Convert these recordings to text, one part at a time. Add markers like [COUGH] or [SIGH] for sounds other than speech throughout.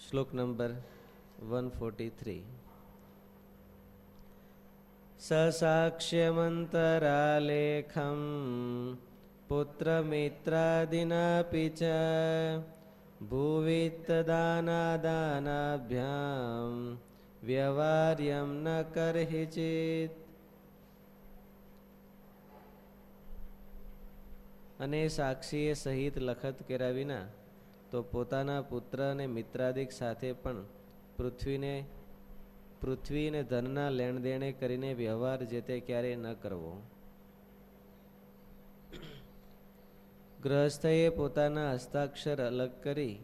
શ્લોક number one forty three સસાક્ષ્યમંતરાલેખમ પુત્રમિત્રાદિનાપી ચ ભુવિત્તદાનાદાનાભ્યામ વ્યવહાર્યમ ન કરહિચિત અને સાક્ષીએ સહિત લખત કર્યા તો પોતાના પુત્ર અને મિત્રાદિક સાથે પણ પૃથ્વીને પૃથ્વી અને ધનના લેણ દેણે કરીને વ્યવહાર જે તે ક્યારેય ન કરવો. ગ્રહસ્થએ પોતાના હસ્તાક્ષર અલગ કરી,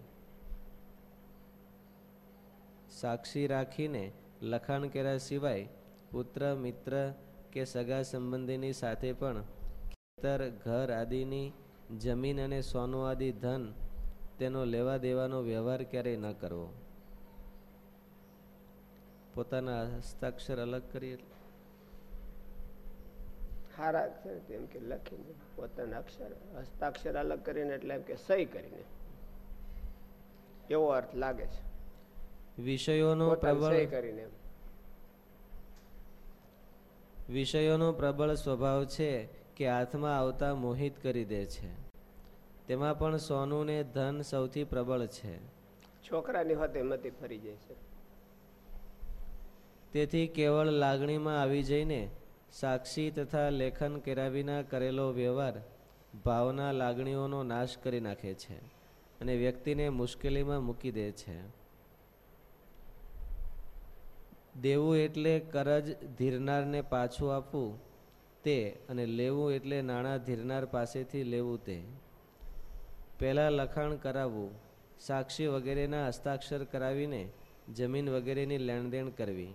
સાક્ષી રાખીને લખાણ કર્યા સિવાય પુત્ર, મિત્ર કે સગા સંબંધીની સાથે પણ ખેતર, ઘર આદિની જમીન અને સોનું આદિ ધન તેનો લેવા દેવાનો વ્યવહાર ક્યારેય ન કરવો. પોતાના હસ્તાક્ષર અલગ કરી સારા અક્ષર એમ કે લખીને પોતાના અક્ષર હસ્તાક્ષર અલગ કરીને એટલે એમ કે સહી કરીને. એવો અર્થ લાગે છે. વિષયોનો પ્રબળ કરીને વિષયોનો પ્રબળ સ્વભાવ છે કે હાથમાં આવતા મોહિત કરી દે છે. તેમાં પણ સોનું ને ધન સૌથી પ્રબળ છે. છોકરાની હોતે મતી ફરી જાય છે. તેથી કેવળ લાગણીમાં આવી જઈને સાક્ષી તથા લેખન કર્યા વિના કરેલો વ્યવહાર ભાવના લાગણીઓનો નાશ કરી નાખે છે અને વ્યક્તિને મુશ્કેલીમાં મૂકી દે છે. દેવું એટલે કરજ ધીરનારને પાછું આપવું તે અને લેવું એટલે નાણાં ધીરનાર પાસેથી લેવું તે. પહેલાં લખાણ કરાવવું સાક્ષી વગેરેના હસ્તાક્ષર કરાવીને જમીન વગેરેની લેણદેણ કરવી.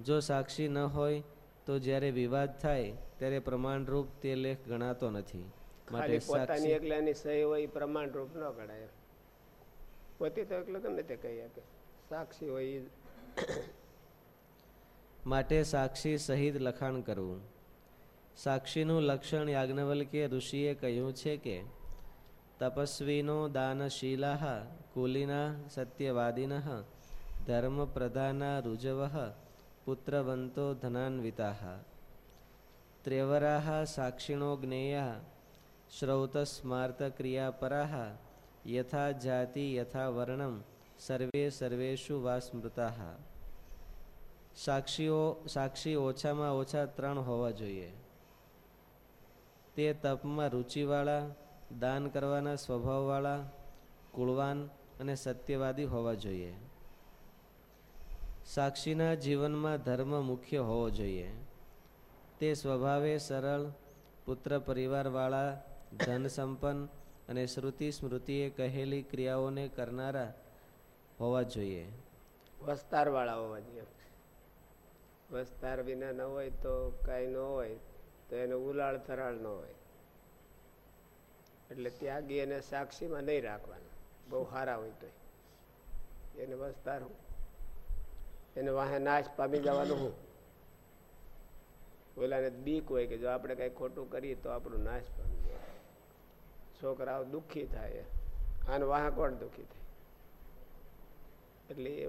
જો સાક્ષી ન હોય તો જ્યારે વિવાદ થાય ત્યારે પ્રમાણરૂપ તે લેખ ગણાતો નથી. માટે પોતાની એકલાની સહી હોય પ્રમાણરૂપ ન ગણાય. પોતે તો એકલો ગમે તે કહી શકે. સાક્ષી હોય માટે સાક્ષી સહિત લખાણ કરવું. સાક્ષીનું લક્ષણ યાજ્ઞવલ્કે ઋષિએ કહ્યું છે કે તપસ્વીનો દાનશીલા કુલિના સત્યવાદિન ધર્મ પ્રધાના રુજવ પુત્રવંતો ધનાન્વિતા ત્રેવરા સાક્ષિણો જ્ઞેયા શ્રૌતસ્માર્તક્રિયાપરા યથા જાતિ યથા વર્ણમ સર્વે સર્વેશુ વા સ્મૃતા સાક્ષીઓ સાક્ષી ઓછામાં ઓછા ત્રણ હોવા જોઈએ તે તપમાં રુચિવાળા દાન કરવાના સ્વભાવવાળા, કુળવાન અને સત્યવાદી હોવા જોઈએ. સાક્ષીના જીવનમાં ધર્મ મુખ્ય હોવો જોઈએ. તે સ્વભાવે સરળ, પુત્ર પરિવારવાળા, ધન સંપન્ન અને શ્રુતિ સ્મૃતિએ કહેલી ક્રિયાઓને કરનારા હોવા જોઈએ. વસ્તારવાળા હોવા જોઈએ. વસ્તાર વિના ન હોય તો કાંઈ ન હોય, તો એને ઉલાળ થરાળ ન હોય. એટલે ત્યાગી એને સાક્ષીમાં નહીં રાખવાના. બહુ સારા હોય તો એને વસ્તાર એને વાહે નાશ પામી જવાનું હું. ઓલાને બીક હોય કે જો આપણે કંઈ ખોટું કરીએ તો આપણું નાશ પામી જાય. છોકરાઓ દુઃખી થાય. આને વાહે કોણ દુઃખી થાય? એટલે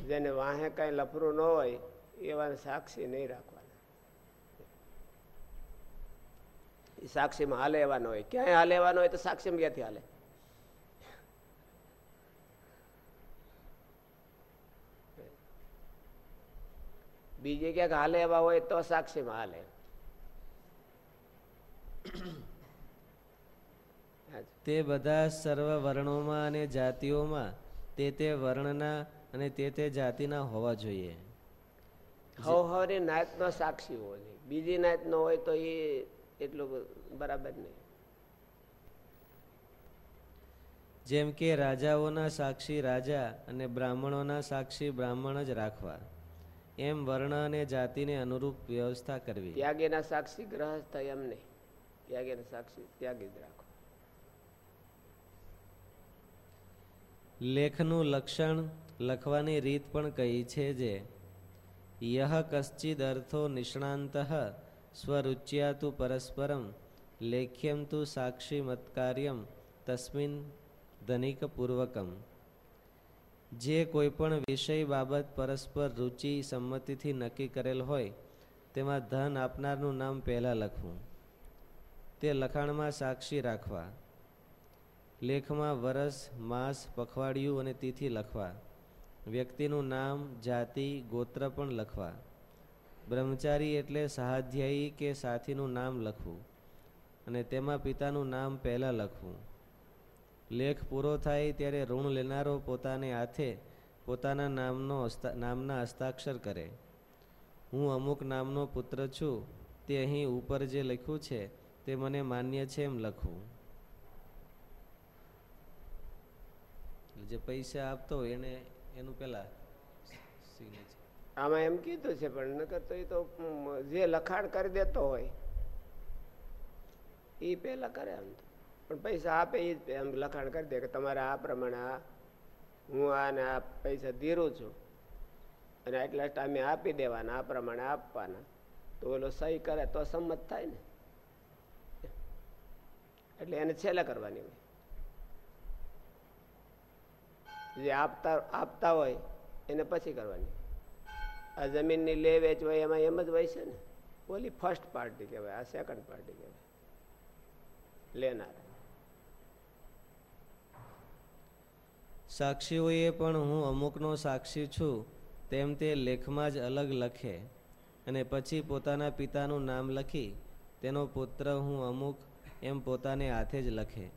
જેને વાહે કાંઈ લફરું ન હોય, એવાને સાક્ષી નહીં સાક્ષીમાં હાલે એવાનો હોય. ક્યાંય હાલે એવાનો હોય તો સાક્ષીમાં ક્યાંથી હાલે? બીજે ક્યાંક હાલે એવા હોય તો સાક્ષીમાં હાલે. તે બધા સર્વ વર્ણોમાં અને જાતિઓમાં તે તે વર્ણના અને તે તે જાતિના હોવા જોઈએ. હવ હવની નાયત નો સાક્ષી હોવો જોઈએ બીજી નાયત નો હોય તો એ એટલું બરાબર નહીં. જેમ કે રાજાઓના સાક્ષી રાજા અને બ્રાહ્મણોના સાક્ષી બ્રાહ્મણ જ રાખવા. એમ વર્ણ અને જાતિને અનુરૂપ વ્યવસ્થા કરવી. ત્યાગેના સાક્ષી ગ્રહસ્થ એમ નહીં. ત્યાગેના સાક્ષી ત્યાગી જ રાખો લેખનું લક્ષણ લખવાની રીત પણ કહી છે જે યહ કશ્ચિદ અર્થો નિષ્ણાંત સ્વરુચ્યા તુ પરસ્પરમ લેખ્યમ તુ સાક્ષી મત્કાર્યમ તસ્મિન ધનિકપૂર્વકમ જે કોઈ પણ વિષય બાબત પરસ્પર રુચિ સંમતિથી નક્કી કરેલ હોય તેમાં ધન આપનારનું નામ પહેલાં લખવું તે લખાણમાં સાક્ષી રાખવા લેખમાં વરસ માસ પખવાડિયું અને તિથિ લખવા વ્યક્તિનું નામ જાતિ ગોત્ર પણ લખવા બ્રહ્મચારી એટલે સહાધ્યાયી કે સાથીનું નામ લખવું અને તેમાં પિતાનું નામ પહેલાં લખવું. લેખ પૂરો થાય ત્યારે ઋણ લેનારો પોતાને હાથે પોતાના નામનો નામના હસ્તાક્ષર કરે. હું અમુક નામનો પુત્ર છું, તે અહીં ઉપર જે લખ્યું છે, તે મને માન્ય છે એમ લખવું. જે પૈસા આપતો એને, એનું પેલા આમાં એમ કીધું છે, પણ નકર તો એ તો જે લખાણ કરી દેતો હોય એ પેલા કરે આમ તો. પણ પૈસા આપે એ એમ લખાણ કરી દે કે તમારે આ પ્રમાણે આ, હું આને આ પૈસા ધીરું છું. અને એટલા ટાઈમે આપી દેવાના, આ પ્રમાણે આપવાના. તો ઓલો સહી કરે, તો સંમત થાય ને. એટલે એને છેલ્લે કરવાની હોય. જે આપતા આપતા હોય, એને પછી કરવાની. આ જમીનની લે વેચ હોય એમાં એમ જ હોય છે ને? ઓલી ફર્સ્ટ પાર્ટી કહેવાય, આ સેકન્ડ પાર્ટી કહેવાય. લેનાર. સાક્ષીઓએ પણ હું અમુકનો સાક્ષી છું, તેમ તે લેખમાં જ અલગ લખે અને પછી પોતાના પિતાનું નામ લખી, તેનો પુત્ર હું અમુક એમ પોતાને હાથે જ લખે.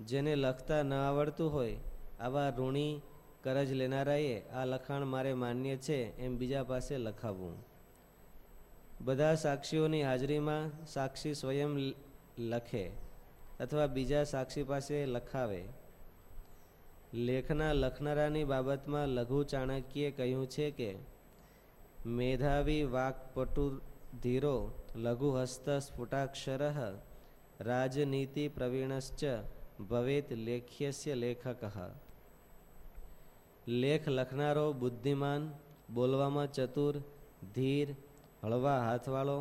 જેને લખતા ન આવડતું હોય, આવા ઋણી કરજ લેનારાએ આ લખાણ મારે માન્ય છે એમ બીજા પાસે લખાવવું બધા સાક્ષીઓની હાજરીમાં સાક્ષી સ્વયં લખે અથવા બીજા સાક્ષી પાસે લખાવે. લેખના લખનારાની બાબતમાં લઘુ ચાણક્યે કહ્યું છે કે, મેધાવી વાકપટુ ધીરો લઘુહસ્ત સ્ફુટાક્ષર રાજનીતિ પ્રવીણશ્ચ ભવેત લેખ્યસ્ય લેખક. લેખ લખનારો બુદ્ધિમાન બોલવામાં ચતુર ધીર હળવા હાથવાળો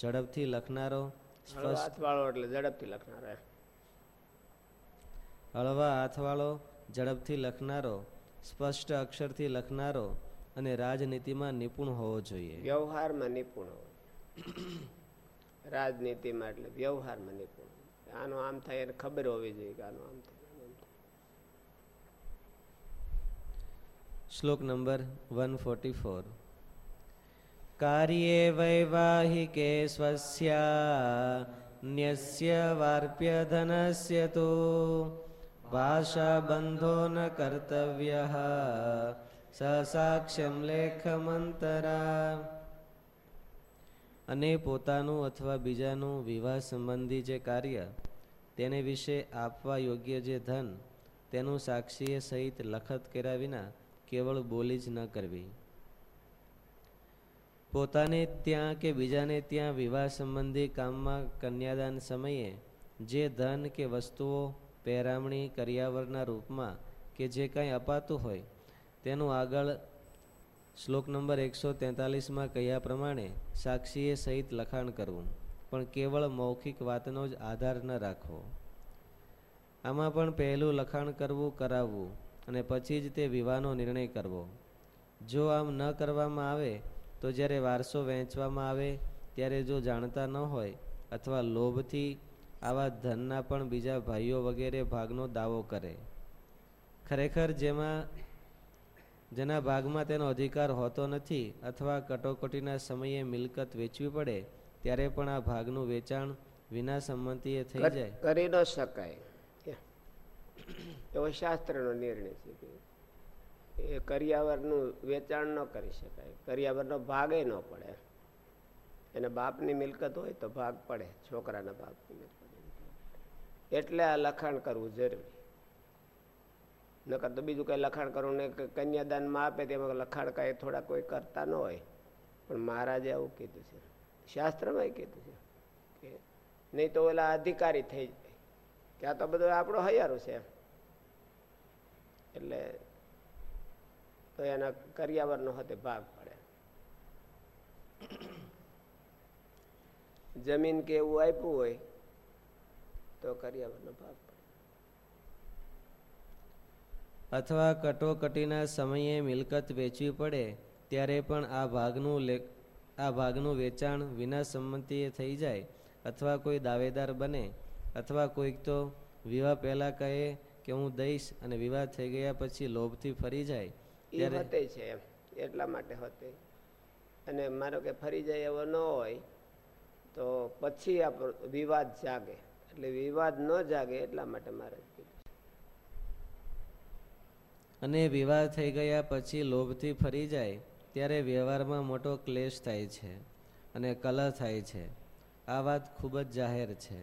ઝડપથી લખનારો હાથવાળો એટલે ઝડપથી લખનારો હળવા હાથવાળો ઝડપથી લખનારો સ્પષ્ટ અક્ષરથી લખનારો અને રાજનીતિમાં નિપુણ હોવો જોઈએ. વ્યવહારમાં નિપુણ હોવો [CLEARS THROAT] રાજનીતિમાં એટલે વ્યવહારમાં નિપુણ. આનો આમ થાય એને ખબર હોવી જોઈએ કે આનો આમ થાય. શ્લોક નંબર વન ફોર્ટી ફોર કાર્યે વૈવાહિકે સ્વસ્યા વાર્પ્ય ધન તો ભાષા બંધો ન કર્તવ્ય સસાક્ષ્યમ લેખમંતરા અને પોતાનું અથવા બીજાનું વિવાહ સંબંધી જે કાર્ય, તેને વિશે આપવા યોગ્ય જે ધન, તેનું સાક્ષીએ સહિત લખત કર્યા વિના કેવળ બોલી જ ન કરવી. પોતાને ત્યાં કે બીજાને ત્યાં વિવાહ સંબંધી કામમાં કન્યાદાન સમયે જે ધન કે વસ્તુઓ પહેરામણી કર્યાવરના રૂપમાં કે જે કાંઈ અપાતું હોય, તેનું આગળ શ્લોક નંબર એકસો તેતાલીસમાં કહ્યા પ્રમાણે સાક્ષીએ સહિત લખાણ કરવું, પણ કેવળ મૌખિક વાતનો જ આધાર ન રાખવો. આમાં પણ પહેલું લખાણ કરવું, કરાવવું અને પછી જ તે વિવાહનો નિર્ણય કરવો. જો આમ ન કરવામાં આવે તો જ્યારે વારસો વહેંચવામાં આવે ત્યારે જો જાણતા ન હોય અથવા લોભથી આવા ધનના પણ બીજા ભાઈઓ વગેરે ભાગનો દાવો કરે. ખરેખર જેમાં જેના ભાગમાં તેનો અધિકાર હોતો નથી અથવા કટોકટીના સમયે મિલકત વેચવી પડે ત્યારે પણ આ ભાગનું વેચાણ વિના સંમતિએ થઈ જાય. કરી ન શકાય. એવો શાસ્ત્રનો નિર્ણય છે કે એ કરિયાવરનું વેચાણ ન કરી શકાય, કરિયાવરનો ભાગે ન પડે. એને બાપની મિલકત હોય તો ભાગ પડે, છોકરાના બાપની મિલકત એટલે આ લખાણ કરવું જરૂરી. નકર તો બીજું કંઈ લખાણ કરવું ને કન્યાદાનમાં આપે તેમાં લખાણ કાંઈ થોડા કોઈ કરતા ન હોય. પણ મહારાજે આવું કીધું છે. શાસ્ત્રમાં કીધું છે કે નહીં તો ઓલા અધિકારી થઈ જાય. કે આ તો બધું આપણો હૈયારું છે એટલે તો એના કરિયાવરનો હતે ભાગ પડે. જમીન કે એવું આપ્યું હોય, તો કરિયાવરનો ભાગ અથવા કટોકટીના સમયે મિલકત વેચવી પડે, ત્યારે પણ આ ભાગનું આ ભાગનું વેચાણ વિના સંમતિએ થઈ જાય, અથવા કોઈ દાવેદાર બને, અથવા કોઈક તો વિવાહ પહેલાં કહે કે હું દઈશ અને વિવાદ થઈ ગયા પછી લોભથી ફરી જાય ત્યારે હોતે છે એમ એટલા માટે હોતે. અને મારો કે ફરી જાય એવો ન હોય તો પછી આ વિવાદ જાગે. એટલે વિવાદ ન જાગે એટલા માટે મારે અને વિવાહ થઈ ગયા પછી લોભથી ફરી જાય ત્યારે વ્યવહારમાં મોટો ક્લેશ થાય છે અને કલહ થાય છે. આ વાત ખૂબ જ જાહેર છે.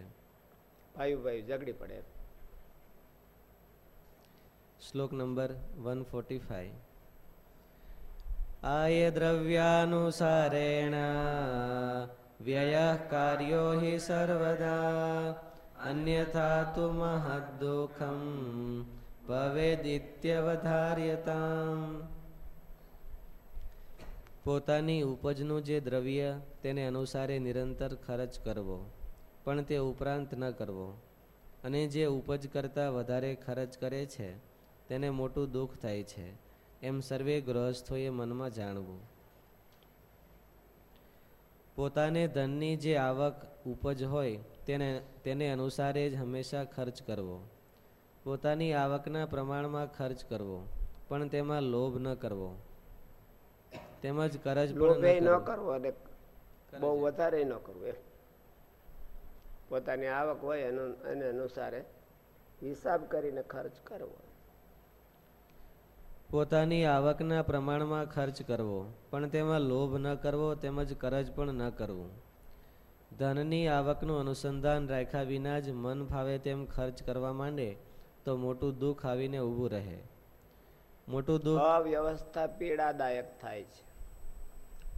ભાઈ ભાઈ ઝઘડી પડે શ્લોક નંબર વન ફોર્ટી ફાઈવ. આય દ્રવ્યાનુસારેણ વ્યય કાર્યો હિ સર્વદા, અન્યથા તુ મહદુઃખમ ભવેદિત્યવધાર્યતા પોતાની ઉપજનું જે દ્રવ્ય તેને અનુસારે નિરંતર ખર્ચ કરવો, પણ તે ઉપરાંત ન કરવો. અને જે ઉપજ કરતાં વધારે ખર્ચ કરે છે તેને મોટું દુઃખ થાય છે. એમ સર્વે ગૃહસ્થોએ મનમાં જાણવું. પોતાને ધનની જે આવક ઉપજ હોય તેને તેને અનુસારે જ હંમેશા ખર્ચ કરવો. પોતાની આવકના પ્રમાણમાં ખર્ચ કરવો પણ તેમાં લોભ ન કરવો. તેમજ કરજ પણ ન કરવો. કરવો અને બહુ વધારે ન કરવું એમ. પોતાની આવક હોય એનો એને અનુસારે હિસાબ કરીને ખર્ચ કરવો. પોતાની આવકના પ્રમાણમાં ખર્ચ કરવો, પણ તેમાં લોભ ન કરવો તેમજ કરજ પણ ન કરવું. ધનની આવકનું અનુસંધાન રાખ્યા વિના જ મન ફાવે તેમ ખર્ચ કરવા માંડે, તો મોટું દુઃખ આવીને ઊભું રહે. મોટું દુઃખ અવ્યવસ્થા પીડાદાયક થાય છે.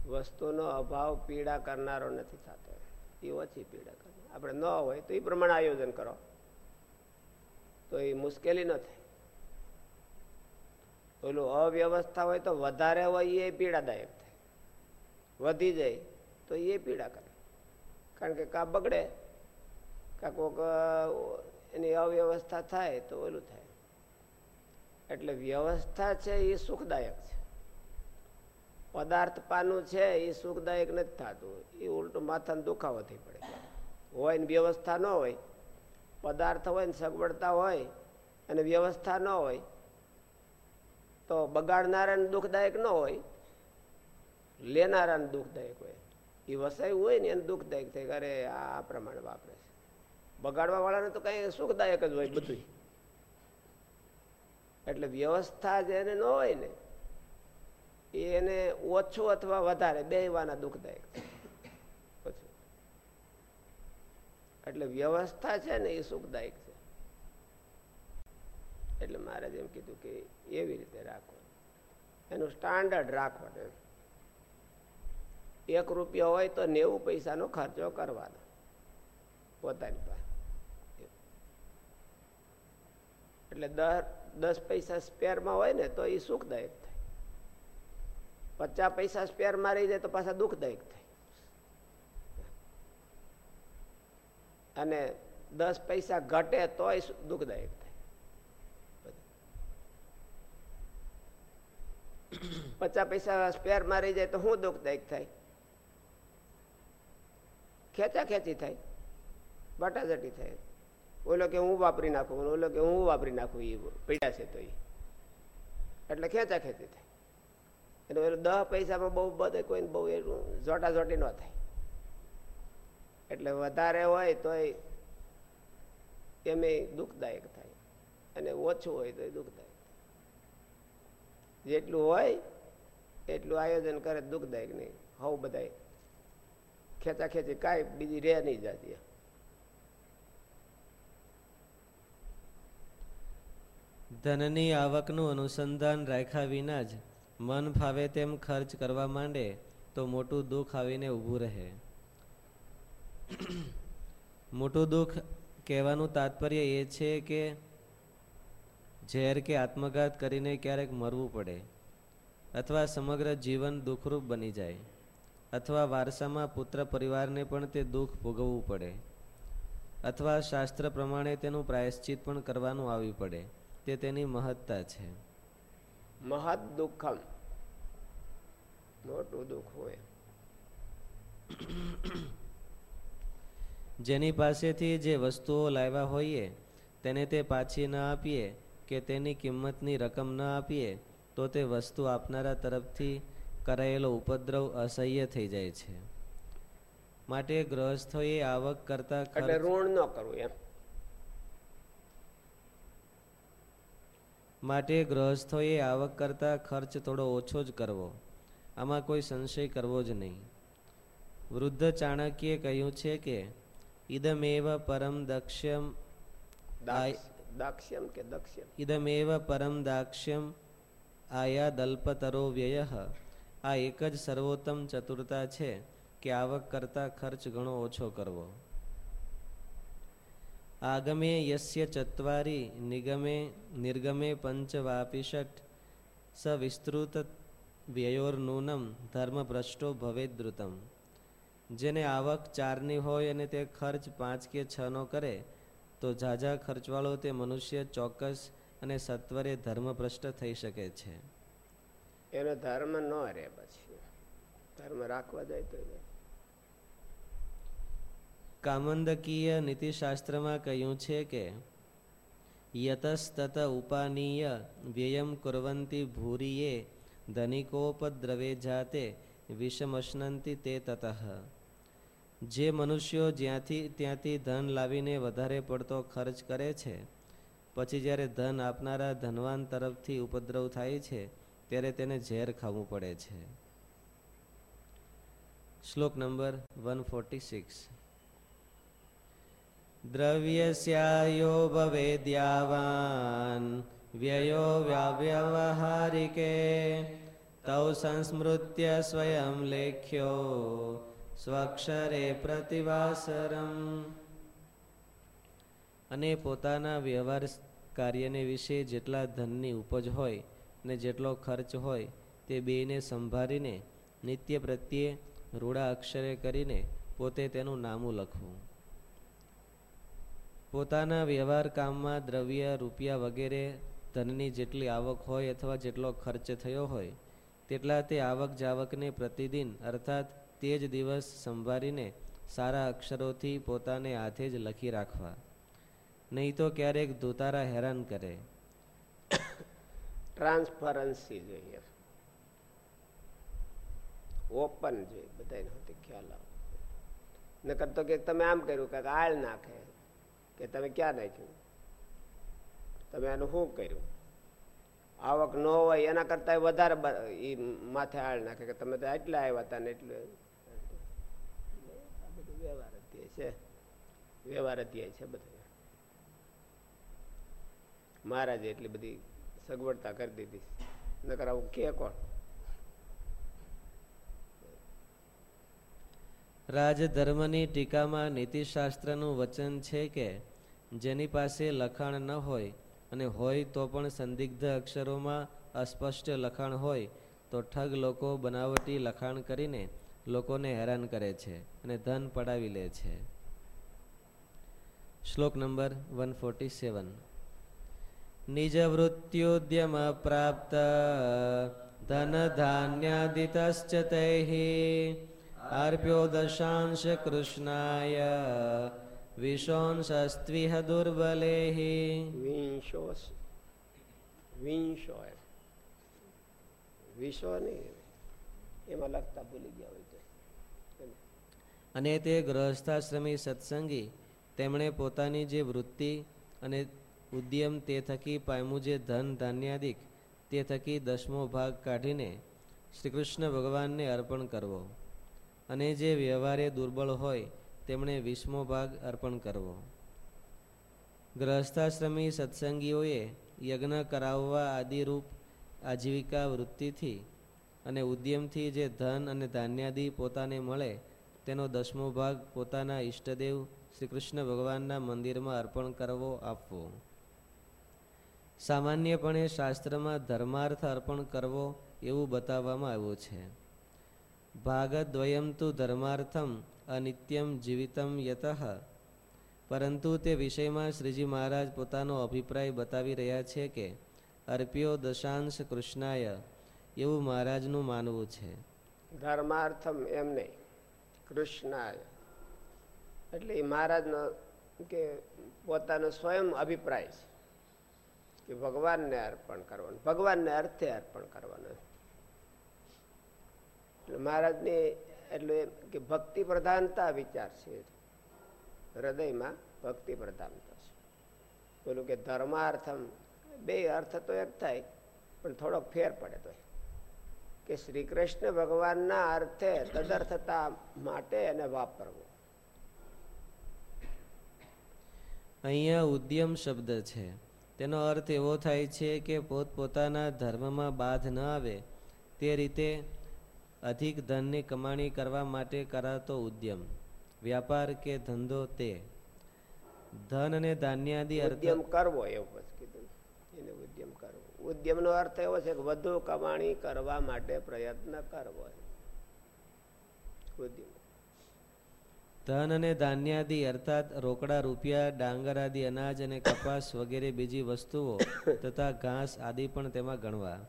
વસ્તુનો અભાવ પીડા કરનારો નથી થતો. એ ઓછી પીડા કરે. આપણે ન હોય તો એ પ્રમાણે આયોજન કરો. તો એ મુશ્કેલી ન થાય. ઓલું અવ્યવસ્થા હોય તો વધારે હોય એ પીડાદાયક થાય. વધી જાય તો એ પીડા કરે. કારણ કે કા બગડે, કા કોક એની અવ્યવસ્થા થાય તો ઓલું થાય. એટલે વ્યવસ્થા છે એ સુખદાયક છે. પદાર્થ પાનું છે એ સુખદાયક નથી થતું. એ ઉલટું માથાને દુખાવો થઈ પડે. હોય ને વ્યવસ્થા ન હોય, પદાર્થ હોય ને સગવડતા હોય અને વ્યવસ્થા ન હોય તો બગાડનારાને દુઃખદાયક ન હોય, લેનારાને દુઃખદાયક હોય. એ વસાયું હોય ને એને દુઃખદાયક થાય અરે આ પ્રમાણે વાપરે છે. બગાડવા વાળાને તો કઈ સુખદાયક જ હોય બધું એટલે વ્યવસ્થા જેને ન હોય ને એને ઓછું અથવા વધારે બેવાના દુઃખદાયક છે. એટલે વ્યવસ્થા છે ને એ સુખદાયક છે એટલે મારે એમ કીધું કે એવી રીતે રાખો. એનું સ્ટાન્ડર્ડ રાખો ને. એક રૂપિયો હોય તો નેવું પૈસાનો ખર્ચો કરવાનો. પોતાની પાસે. એટલે દર, દસ પૈસા સ્પેરમાં હોય ને તો એ સુખદાયક થાય. પચાસ પૈસા સ્પેરમાં રહી જાય તો પાછા દુઃખદાયક થાય. અને દસ પૈસા ઘટે તોય દુઃખદાયક થાય. પચાસ પૈસા સ્પેર મારી જાય તો શું દુઃખદાયક થાય? ખેંચા ખેંચી થાય. બટાઝટી થાય. ઓલો કે હું વાપરી નાખું, ઓલો કે હું વાપરી નાખું એ પીડા છે તો એ એટલે ખેંચા ખેંચી થાય. એટલે ઓલો દહ પૈસામાં બહુ બધે કોઈને બહુ એટલું જોટા જોટી ન થાય. એટલે વધારે હોય તો એમ દુઃખદાયક થાય. અને ઓછું હોય તો દુઃખદાયક જેટલું હોય, એટલું આયોજન કરે દુઃખદાયક નહીં. હવ બધાય. ખેંચા ખેંચી કાંઈ બીજી રહે નહીં જાતી ધનની આવકનું અનુસંધાન રાખ્યા વિના જ મન ફાવે તેમ ખર્ચ કરવા માંડે, તો મોટું દુઃખ આવીને ઊભું રહે. મોટું દુઃખ કહેવાનું તાત્પર્ય એ છે કે ઝેર કે આત્મઘાત કરીને ક્યારેક મરવું પડે અથવા સમગ્ર જીવન દુઃખરૂપ બની જાય અથવા વારસામાં પુત્ર પરિવારને પણ તે દુઃખ ભોગવવું પડે અથવા શાસ્ત્ર પ્રમાણે તેનું પ્રાયશ્ચિત પણ કરવાનું આવી પડે તે તેની મહત્તા છે. મહત દુઃખમ. મોટું દુઃખ હોય. જેની પાસેથી જે વસ્તુઓ લાવ્યા હોઈએ તેને તે પાછી ન આપીએ કે તેની કિંમતની રકમ ન આપીએ તો તે વસ્તુ આપનારા તરફથી કરાયેલો ઉપદ્રવ અસહ્ય થઈ જાય છે. માટે ગ્રહસ્થોએ આવક કરતા એટલે ઋણ ન કરવું એમ. માટે ગ્રહસ્થોએ આવક કરતા ખર્ચ થોડો ઓછો જ કરવો. આમાં કોઈ સંશય કરવો જ નહીં. વૃદ્ધ ચાણક્યે કહ્યું છે કે ઇદમેવ પરમ દક્ષ્યમ દાક્ષ્યમ કે દક્ષ્યમ ઇદમેવ પરમ દાક્ષ્યમ આયા દલ્પતરો વ્યય આ એક જ સર્વોત્તમ ચતુરતા છે કે આવક કરતા ખર્ચ ઘણો ઓછો કરવો આગમે યસ્ય ચત્વારી નિગમે નિર્ગમે પંચવાપિષટ સ વિસ્તૃત વ્યયોર્નૂનમ ધર્મભ્રષ્ટો ભવેદ્રુતમ જેને આવક ચારની હોય અને તે ખર્ચ પાંચ કે છનો કરે તો ઝાઝા ખર્ચવાળો તે મનુષ્ય ચોક્કસ અને સત્વરે ધર્મભ્રષ્ટ થઈ શકે છે. એનો ધર્મ ન રહે પછી. ધર્મ રાખવા જાય તો કામંદકીય નીતિશાસ્ત્રમાં કહ્યું છે કે યતસ્તત ઉપાનીય વ્યયમ કુર્વંતી ભૂરીએ ધનિકોપદ્રવે જાતે વિષમશ્નંતિ તે તતઃ. જે મનુષ્યો જ્યાંથી ત્યાંથી ધન લાવીને વધારે પડતો ખર્ચ કરે છે, પછી જ્યારે ધન આપનારા ધનવાન તરફથી ઉપદ્રવ થાય છે, ત્યારે તેને ઝેર ખાવું પડે છે. શ્લોક નંબર વન ફોર્ટી સિક્સ. દ્રવ્યસ્યાયો વ્યયો વ્યાવ્યવહારિકે, તૌ સંસ્મૃત્ય સ્વયં લેખ્યો સ્વક્ષરે પ્રતિવાસરમ. અને પોતાના વ્યવહાર કાર્યને વિશે જેટલા ધનની ઉપજ હોય ને જેટલો ખર્ચ હોય તે બેને સંભાળીને નિત્ય પ્રત્યે રૂડા અક્ષરે કરીને પોતે તેનું નામું લખવું. પોતાના વ્યવહાર કામમાં દ્રવ્ય, રૂપિયા વગેરે ધનની જેટલી આવક હોય અથવા જેટલો ખર્ચ થયો હોય, તેટલા તે આવક જાવકને પ્રતિદિન અર્થાત તે જ દિવસ સંભાળીને સારા અક્ષરોથી પોતાને હાથે જ લખી રાખવા. નહીં તો ક્યારેક ધોતારા હેરાન કરે. ટ્રાન્સપરન્સી જોઈએ. ઓપન જોઈએ. બધા ખ્યાલ આવે. નકર તો કે તમે આમ કર્યું કે આળ નાખે. કે તમે ક્યાં નાખ્યું? તમે આનું શું કર્યું? આવક ન હોય એના કરતાં વધારે એ માથે આળ નાખે કે તમે તો એટલા આવ્યા હતા ને એટલે છે, વ્યવહાર અધ્યાય છે બધા. મહારાજે એટલી બધી સગવડતા કરી દીધી. નકર આવું કે કોણ? રાજધર્મની ટીકામાં નીતિશાસ્ત્રનું વચન છે કે, જેની પાસે લખાણ ન હોય અને હોય તો પણ સંદિગ્ધ અક્ષરોમાં અસ્પષ્ટ લખાણ હોય, તો ઠગ લોકો બનાવટી લખાણ કરીને લોકોને હેરાન કરે છે અને ધન પડાવી લે છે. શ્લોક નંબર વન ફોર્ટી સેવન નિજ વૃત્યુદ્યમ પ્રાપ્ત ધન ધાન્યાદિતશ્ચ તૈઃ આર્પ્યો દશાંશ કૃષ્ણાય વિશોંસસ્ત્વિહ દુર્બલે વિંશોસ વિંશો વિશો નહીં એમાં લખતા ભૂલી ગયા હોય તો અને તે ગ્રહસ્થાશ્રમી સત્સંગી તેમણે પોતાની જે વૃત્તિ અને ઉદ્યમ તે થકી પામ્યું જે ધન ધાન્યાદિક, તે થકી દસમો ભાગ કાઢીને શ્રી કૃષ્ણ ભગવાનને અર્પણ કરવો. અને જે વ્યવહારે દુર્બળ હોય, તેમણે વીસમો ભાગ અર્પણ કરવો. ગ્રહસ્થાશ્રમી સત્સંગીઓએ યજ્ઞ કરાવવા આદિરૂપ આજીવિકા વૃત્તિથી અને ઉદ્યમથી જે ધન અને ધાન્યાદિ પોતાને મળે, તેનો દસમો ભાગ પોતાના ઈષ્ટદેવ શ્રી કૃષ્ણ ભગવાનના મંદિરમાં અર્પણ કરવો, આપવો. સામાન્યપણે શાસ્ત્રમાં ધર્માર્થ અર્પણ કરવો એવું બતાવવામાં આવ્યું છે. ભાગદ્વયમ તુ ધર્માર્થમ અનિત્યમ જીવિતમ યત. પરંતુ તે વિષયમાં શ્રીજી મહારાજ પોતાનો અભિપ્રાય બતાવી રહ્યા છે કે, અર્પ્યો દશાંશ કૃષ્ણાય એવું મહારાજનું માનવું છે. ધર્માર્થમ એમ નહીં, કૃષ્ણાય. એટલે એ મહારાજનો કે પોતાનો સ્વયં અભિપ્રાય છે કે ભગવાનને અર્પણ કરવાનું, ભગવાનને અર્થે અર્પણ કરવાનું. એટલે મહારાજની એટલે કે ભક્તિ પ્રધાનતા વિચાર છે હૃદયમાં ભક્તિ પ્રધાનતા છે. પેલું કે ધર્માર્થમ, બે અર્થ તો એક થાય, પણ થોડોક ફેર પડે તો કે શ્રી કૃષ્ણ ભગવાનના અર્થે તદર્થતા માટે એને વાપરવું. અહીંયા ઉદ્યમ શબ્દ છે. તેનો અર્થ એવો થાય છે કે પોતપોતાના ધર્મમાં બાધ ન આવે, તે રીતે અધિક ધનની કમાણી કરવા માટે કરાતો ઉદ્યમ. વ્યાપાર કે ધંધો તે. ધન અને ધાન્યાદિ ઉદ્યમ કરવો એવું કીધું. ઉદ્યમ કરવો. ઉદ્યમનો અર્થ એવો છે કે વધુ કમાણી કરવા માટે પ્રયત્ન કરવો. ઉદ્યમ. ધન અને ધાન્યાદિ અર્થાત રોકડા, રૂપિયા ડાંગર આદિ અનાજ અને કપાસ વગેરે બીજી વસ્તુઓ તથા ઘાસ આદિ પણ તેમાં ગણવા.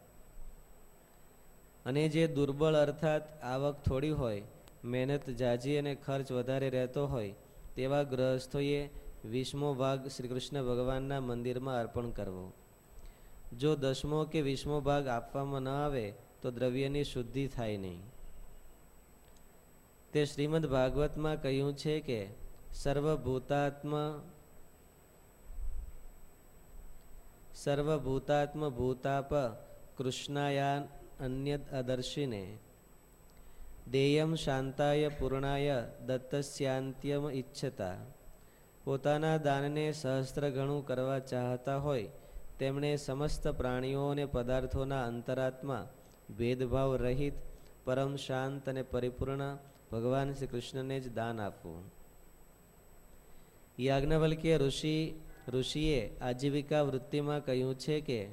અને જે દુર્બળ અર્થાત આવક થોડી હોય, મહેનત, જાજી અને ખર્ચ વધારે રહેતો હોય, તેવા ગ્રહસ્થોએ વીસમો ભાગ શ્રી કૃષ્ણ ભગવાનના મંદિરમાં અર્પણ કરવો. જો દસમો કે વીસમો ભાગ આપવામાં ન આવે, તો દ્રવ્યની શુદ્ધિ થાય નહીં. તે શ્રીમદ ભાગવતમાં કહ્યું છે કે સર્વભૂતાત્મ સર્વભૂતાત્મ ભૂતાપ કૃષ્ણાયાન અન્ય અદર્શિને. દેયમ શાંતાય પૂર્ણાય દત્તસ્યાંત્યમ ઈચ્છતા. પોતાના દાનને સહસ્ત્ર ગણું કરવા ચાહતા હોય, તેમણે સમસ્ત પ્રાણીઓ અને પદાર્થોના અંતરાત્મા ભેદભાવ રહિત, પરમ શાંત અને પરિપૂર્ણ ભગવાન શ્રી કૃષ્ણને જ દાન આપવું. યાજ્ઞવલ્કીય ઋષિ ઋષિએ આજીવિકા વૃત્તિમાં કહ્યું છે કે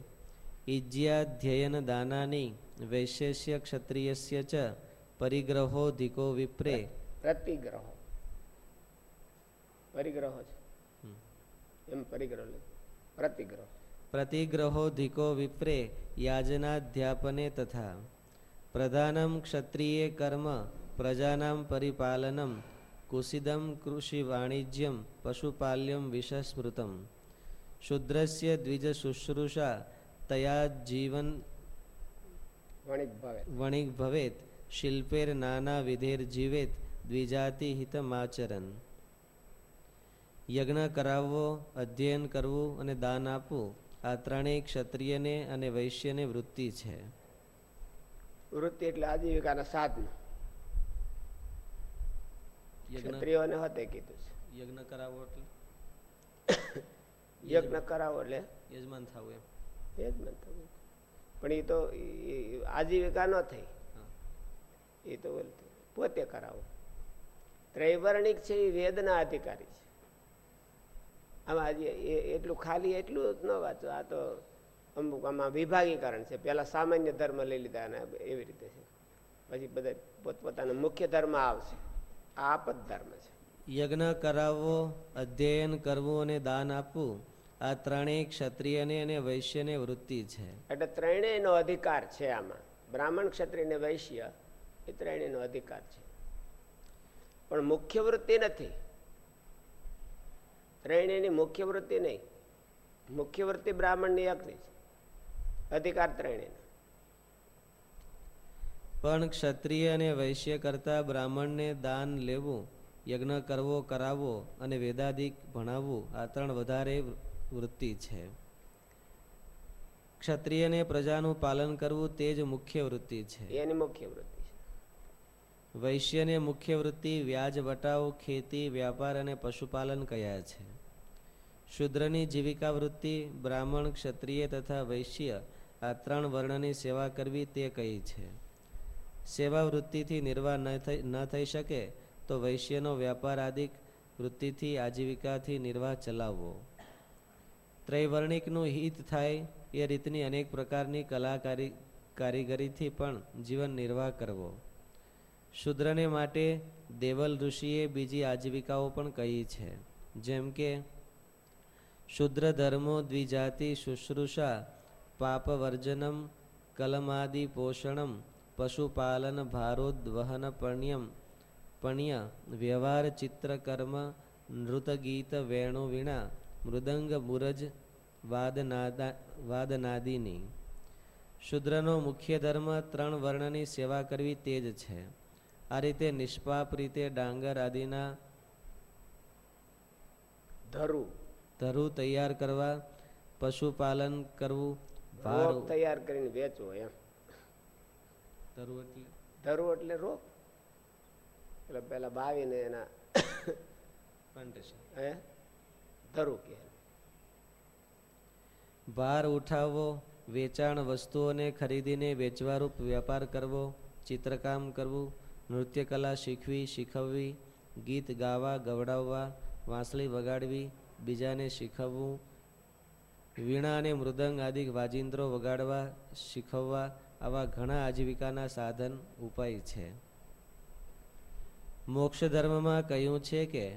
ઇજ્યાધ્યયન દાનાની વૈશેષ્ય ક્ષત્રિયસ્ય ચ પરિગ્રહો ધિકો વિપ્રે. પ્રતિગ્રહો. પરિગ્રહો છે. એમ પરિગ્રહ પ્રતિગ્રહ. પ્રતિગ્રહો ધિકો વિપ્રે યાજનાધ્યાપને તથા. પ્રધાનમ ક્ષત્રિય કર્મ પ્રજાનામ પરિપાલનમ કુસિદમ કૃષિ વાણિજ્યમ પશુપાલ્યમ વિષસ્મૃતમ. શુદ્રસ્ય દ્વિજ શુશ્રુષા તયા જીવન વણિક ભવેત. શિલ્પેર નાના વિધેર જીવેત દ્વિજાતિ હિતમાચરન યજ્ઞ કરાવવો અધ્યયન કરવું અને દાન આપવું આ ત્રણેય ક્ષત્રિયને અને વૈશ્યને વૃત્તિ છે. વૃત્તિ એટલે આજીવિકાના સાધન. ક્ષત્રિયોને હોતે કીધું છે. યજ્ઞ કરાવવો એટલે? [COUGHS] યજ્ઞ કરાવો એટલે? યજમાન થવું એમ? એ થવું પણ એ તો આજીવિકા ન થઈ. એ તો પોતે કરાવો. ત્રૈવર્ણિક છે એ વેદના અધિકારી છે. આમાં આજે એટલું ખાલી એટલું જ ન વાંચો. આ તો અમુક આમાં વિભાગીકરણ છે. પેલા સામાન્ય ધર્મ લઈ લીધા અને એવી રીતે છે. પછી બધા પોતપોતાના મુખ્ય ધર્મ આવશે. આ ધર્મ છે. યજ્ઞ કરાવવો અધ્યયન કરવું અને દાન આપવું આ ત્રણેય ક્ષત્રિયને અને વૈશ્યને વૃત્તિ છે. એટલે ત્રણેયનો અધિકાર છે આમાં. બ્રાહ્મણ ક્ષત્રિય ને વૈશ્ય એ ત્રણેયનો અધિકાર છે. પણ મુખ્ય વૃત્તિ નથી. ત્રણેયની મુખ્ય વૃત્તિ નહીં. મુખ્ય વૃત્તિ બ્રાહ્મણની એકની છે. અધિકાર ત્રણેયનો. પણ ક્ષત્રિય અને વૈશ્ય કરતા બ્રાહ્મણને દાન લેવું યજ્ઞ કરવો કરાવવો અને વેદાધિક ભણાવવું આ ત્રણ વધારે વૃત્તિ છે. ક્ષત્રિયને પ્રજાનું પાલન કરવું તે જ મુખ્ય વૃત્તિ છે. એની મુખ્ય વૃત્તિ છે. વૈશ્યને મુખ્ય વૃત્તિ વ્યાજ વટાવ ખેતી વ્યાપાર અને પશુપાલન કયા છે. શુદ્રની જીવિકા વૃત્તિ બ્રાહ્મણ ક્ષત્રિય તથા વૈશ્ય આ ત્રણ વર્ણની સેવા કરવી તે કહી છે. સેવા વૃત્તિથી નિર્વાહ ન થઈ શકે, તો વૈશ્યનો વ્યાપાર આદિક વૃત્તિથી આજીવિકાથી નિર્વાહ ચલાવવો. ત્રૈવર્ણિકનું હિત થાય એ રીતની અનેક પ્રકારની કલાકારી, કારીગરીથી પણ જીવન નિર્વાહ કરવો. શુદ્રને માટે દેવલ ઋષિએ બીજી આજીવિકાઓ પણ કહી છે, જેમ કે, શુદ્ર ધર્મો દ્વિજાતિ શુશ્રુષા પાપવર્જનમ કલમાદિ પોષણમ પશુપાલન ભારોદ્વહન પણ્યમ પણ્ય વ્યવહાર ચિત્રકર્મ નૃતગીત વેણુ વીણા મૃદંગ મુરજ વાદનાદા વાદનાદિની. શુદ્રનો મુખ્ય ધર્મ ત્રણ વર્ણની સેવા કરવી તે જ છે. આ રીતે નિષ્પાપ રીતે ડાંગર આદિના ધરું. ધરુ તૈયાર કરવા પશુપાલન કરવું તૈયાર કરીને વેચવું એમ. ધરુ એટલે? ધરું એટલે રોપ એટલે પેલા બાવીને એના હે? ધરું કે. ભાર ઉઠાવવો વેચાણ વસ્તુઓને ખરીદીને વેચવારૂપ વેપાર કરવો ચિત્રકામ કરવું નૃત્યકલા શીખવી શીખવવી ગીત ગાવા ગવડાવવા વાંસળી વગાડવી બીજાને શીખવવું વીણા અને મૃદંગ આદિ વાજિંત્રો વગાડવા શીખવવા આવા ઘણા આજીવિકાના સાધન ઉપાય છે. મોક્ષ ધર્મમાં કહ્યું છે કે,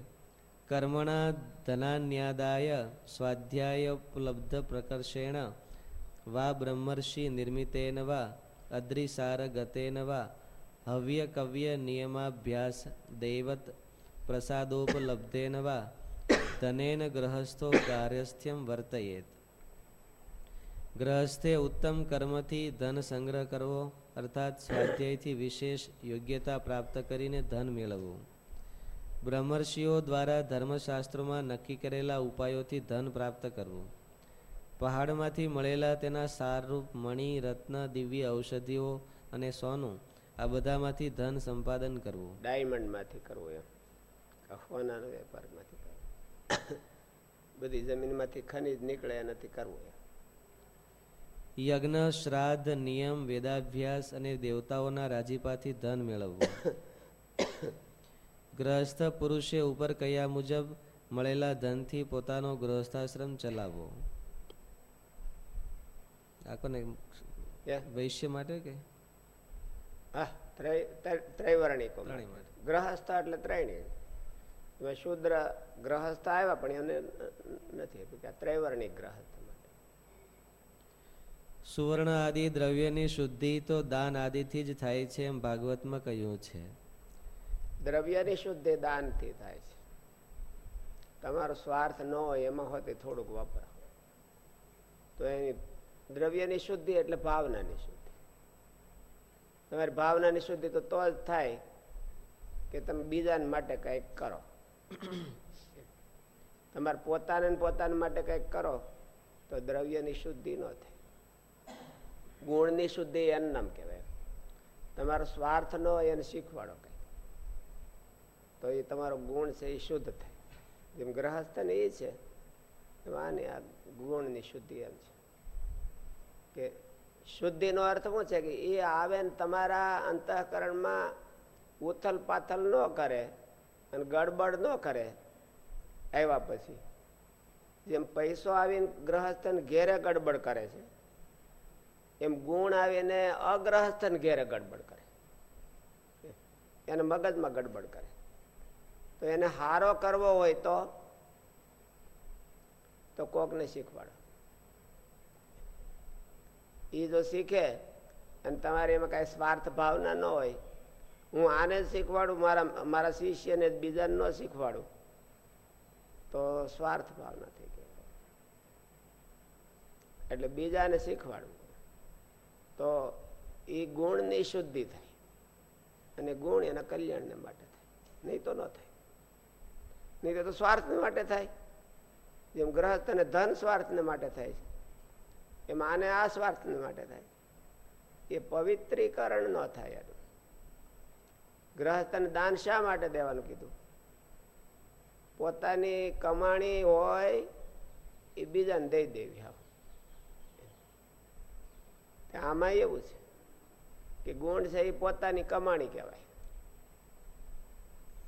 કર્મણા ધનાન્યાદાય સ્વાધ્યાય ઉપલબ્ધ પ્રકર્ષેણ, વા બ્રહ્મર્ષિ નિર્મિતેન વા અદ્રિસાર ગતેન વા હવ્ય કવ્ય નિયમાભ્યાસ દૈવત પ્રસાદોપલબ્ધેન વા ધનેન ગ્રહસ્થો કાર્યસ્થ્યમ વર્તયેત. ગ્રહસ્થે ઉત્તમ કર્મથી ધન સંગ્રહ કરવો, અર્થાત સ્વાધ્યાયથી વિશેષ યોગ્યતા પ્રાપ્ત કરીને ધન મેળવવું. બ્રહ્મર્ષિઓ દ્વારા ધર્મશાસ્ત્રોમાં નક્કી કરેલા ઉપાયોથી ધન પ્રાપ્ત કરવું. પહાડમાંથી મળેલા તેના સારરૂપ મણિ, રત્ન, દિવ્ય ઔષધિઓ અને સોનું, આ બધામાંથી ધન સંપાદન કરવું. ડાયમંડમાંથી કરવું એમ. સોનાનો વેપારમાંથી બધી જમીનમાંથી ખનીજ નીકળે એનાથી કરવું એમ. યજ્ઞ શ્રાદ્ધ નિયમ વેદાભ્યાસ અને દેવતાઓના રાજીપાથી ધન મેળવવું. [COUGHS] ગ્રહસ્થ પુરુષે ઉપર કયા મુજબ મળેલા ધનથી પોતાનો ગૃહસ્થાશ્રમ ચલાવવો? આ કોને કે વૈશ્ય માટે કે? ત્રૈવર્ણિકો ગ્રહસ્થ એટલે ત્રણેય. એમાં શુદ્ર ગ્રહસ્થ આવ્યા પણ એને નથી આપ્યું. કે ત્રૈવર્ણિક ગ્રહસ્થ. સુવર્ણ આદિ દ્રવ્યની શુદ્ધિ તો દાન આદિથી જ થાય છે એમ ભાગવતમાં કહ્યું છે. દ્રવ્યની શુદ્ધિ દાનથી થાય છે. તમારો સ્વાર્થ ન હોય એમાં હોય થોડુંક વાપરો તો એની દ્રવ્યની શુદ્ધિ એટલે ભાવનાની શુદ્ધિ. તમારી ભાવનાની શુદ્ધિ તો તો જ થાય કે તમે બીજાને માટે કંઈક કરો. તમારે પોતાને પોતાના માટે કંઈક કરો તો દ્રવ્યની શુદ્ધિ ન થાય. ગુણની શુદ્ધિ એનું નામ કહેવાય. તમારો સ્વાર્થ ન એને શીખવાડો કંઈ. તો એ તમારો ગુણ છે એ શુદ્ધ થાય. જેમ ગ્રહસ્થ ને એ છે, એમ આ ગુણની શુદ્ધિ એમ છે. કે શુદ્ધિનો અર્થ શું છે કે એ આવે ને તમારા અંતઃકરણમાં ઉથલ પાથલ ન કરે અને ગડબડ ન કરે આવ્યા પછી. જેમ પૈસો આવીને ગ્રહસ્થને ઘેરે ગડબડ કરે છે એમ ગુણ આવીને અગ્રહસ્થન ઘેરે ગડબડ કરે. એને મગજમાં ગડબડ કરે. તો એને હારો કરવો હોય તો તો કોકને શીખવાડો. એ જો શીખે અને તમારે એમાં કાંઈ સ્વાર્થ ભાવના ન હોય, હું આને જ શીખવાડું, મારા મારા શિષ્યને જ બીજાને ન શીખવાડું, તો સ્વાર્થ ભાવના થઈ ગઈ એટલે બીજાને શીખવાડવું. તો એ ગુણની શુદ્ધિ થાય. અને ગુણ એના કલ્યાણને માટે થાય. નહીં તો ન થાય. નહીં તો સ્વાર્થને માટે થાય. જેમ ગ્રહસ્થ અને ધન સ્વાર્થને માટે થાય છે. એમ આને આ સ્વાર્થને માટે થાય. એ પવિત્રીકરણ ન થાય એનું. ગ્રહસ્થને દાન શા માટે દેવાનું કીધું? પોતાની કમાણી હોય એ બીજાને દઈ દેવી આવ આમાં એવું છે કે ગુણ છે એ પોતાની કમાણી કહેવાય.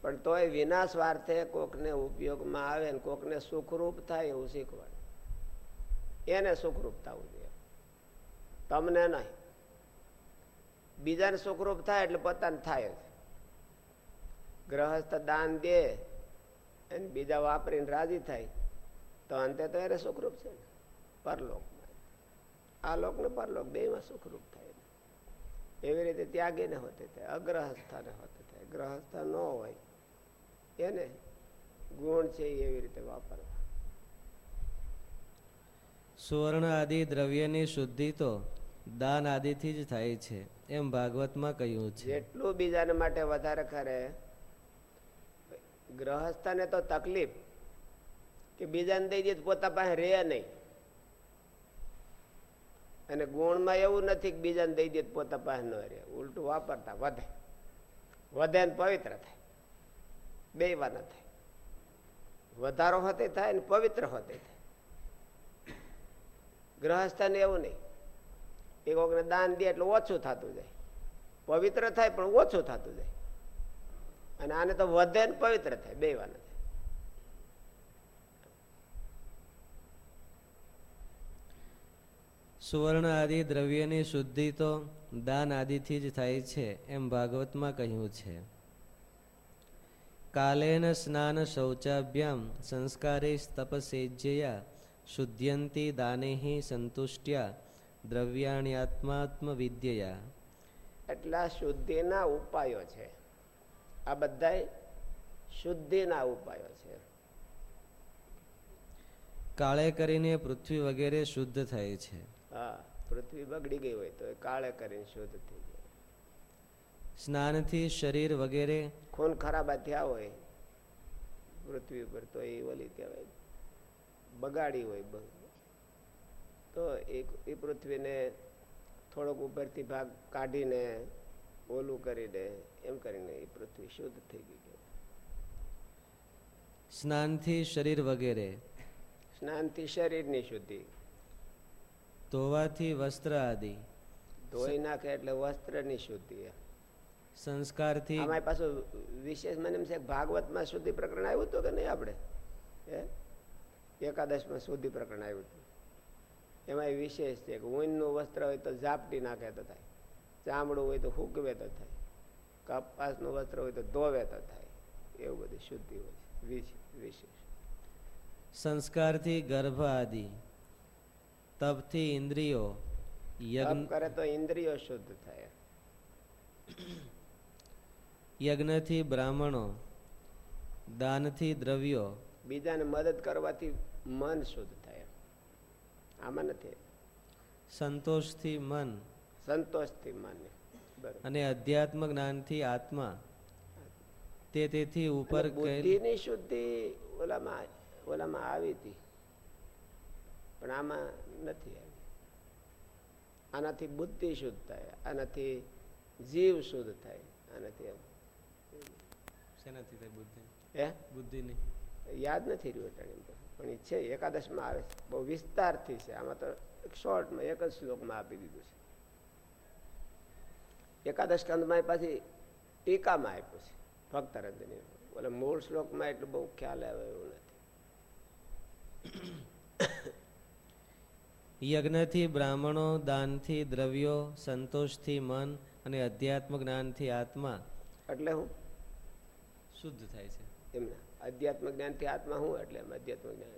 પણ તોય વિના સ્વાર્થે કોકને ઉપયોગમાં આવે ને કોકને સુખરૂપ થાય એવું શીખવાડે. એને સુખરૂપ થવું જોઈએ. તમને નહીં. બીજાને સુખરૂપ થાય એટલે પોતાને થાય જ. ગ્રહસ્થ દાન દે અને બીજા વાપરીને રાજી થાય. તો અંતે તો એને સુખરૂપ છે ને. પરલોકમાં આ લોક ને પરલોક બેમાં સુખરૂપ થાય એવી રીતે ત્યાગી ને હોતે થાય અગ્રહસ્થાને હોતે થાય. ગ્રહસ્થ ન હોય એને ગુણ છે એવી રીતે વાપરવા. સુવર્ણ આદિ દ્રવ્યની શુદ્ધિ તો દાન આદિથી જ થાય છે એમ ભાગવતમાં કહ્યું છે. જેટલું બીજાને માટે વધારે કરે ગ્રહસ્થને તો તકલીફ કે બીજાને દઈ દે પોતા પાસે રહે નહીં. અને ગુણમાં એવું નથી કે બીજાને દઈ દે પોતા પાસે ન રહે. ઉલટું વાપરતા વધે. વધે ને પવિત્ર થાય. બે વાર ન થાય. વધારો હોતે થાય ને પવિત્ર હોતે થાય. ગ્રહસ્થાને એવું નહીં. એક વખત દાન દે એટલે ઓછું થતું જાય. પવિત્ર થાય પણ ઓછું થતું જાય. અને આને તો વધે ને પવિત્ર થાય. બે વાર થાય. સુવર્ણ આદિ દ્રવ્યની શુદ્ધિ તો દાન આદિથી જ થાય છે એમ ભાગવતમાં કહ્યું છે. કાલેન સ્નાન શૌચાભ્યામ સંસ્કારે તપસેજ્યયા શુદ્ધ્યંતી દાનેહી સંતુષ્ટ્યા દ્રવ્યાણ્યાત્માત્મ વિદ્યયા એટલા શુદ્ધિના ઉપાયો છે. આ બધા શુદ્ધિના ઉપાયો છે. કાળે કરીને પૃથ્વી વગેરે શુદ્ધ થાય છે. હા પૃથ્વી બગડી ગઈ હોય તો એ કાળે કરીને શુદ્ધ થઈ જાય. સ્નાનથી શરીર વગેરે ખૂન ખરાબા થયા હોય પૃથ્વી ઉપર તો એ ઓલી કહેવાય બગાડી હોય તો એ પૃથ્વીને થોડોક ઉપરથી ભાગ કાઢીને ઓલું કરીને એમ કરીને એ પૃથ્વી શુદ્ધ થઈ ગઈ. સ્નાનથી શરીર વગેરે સ્નાનથી શરીરની શુદ્ધિ. ધોવાથી વસ્ત્ર આદિ. ધોઈ નાખે એટલે વસ્ત્રની શુદ્ધિ. સંસ્કારથી અમારી પાછું વિશેષ મને એમ છે ભાગવતમાં શુદ્ધિ પ્રકરણ આવ્યું હતું કે નહીં આપણે? હે? એકાદશમાં શુદ્ધિ પ્રકરણ આવ્યું હતું. એમાં વિશેષ છે કે ઊનનું વસ્ત્ર હોય તો ઝાપટી નાખે તો થાય. ચામડું હોય તો હૂકવે તો થાય. કપાસનું વસ્ત્ર હોય તો ધોવે તો થાય. એવું બધી શુદ્ધિ હોય છે. વિશ- વિશેષ. સંસ્કારથી ગર્ભ આદિ. તપથી ઇન્દ્રિયો યજ્ઞ કરે તો ઇન્દ્રિયો શુદ્ધ થાય. યજ્ઞથી બ્રાહ્મણો દાનથી દ્રવ્યો. બીજાને મદદ કરવાથી મન શુદ્ધ થાય. આમાં નથી. સંતોષથી મન. સંતોષથી મન. અને અધ્યાત્મ જ્ઞાનથી આત્મા. તે તેથી ઉપર બુદ્ધિની શુદ્ધિ ઓલામાં ઓલામાં આવી હતી. પણ આમાં નથી આવી. આનાથી બુદ્ધિ શુદ્ધ થાય આનાથી જીવ શુદ્ધ થાય આનાથી શેનાથી થાય બુદ્ધિ? હે? બુદ્ધિની. યાદ નથી રહ્યું અટાણી પણ છે એકાદશમાં આવે છે. બહુ વિસ્તારથી છે. આમાં તો શોર્ટમાં એક જ શ્લોકમાં આપી દીધું છે. એકાદશ કંદમાં પાછી ટીકામાં આપ્યું છે ભક્ત રંજની એટલે મૂળ શ્લોકમાં એટલું બહુ ખ્યાલ આવે એવું નથી. યજ્ઞથી બ્રાહ્મણો દાનથી દ્રવ્યો સંતોષથી મન અને અધ્યાત્મ જ્ઞાનથી આત્મા. એટલે હું? શુદ્ધ થાય છે. એમને અધ્યાત્મ જ્ઞાનથી આત્મા હું? એટલે એમ અધ્યાત્મ જ્ઞાન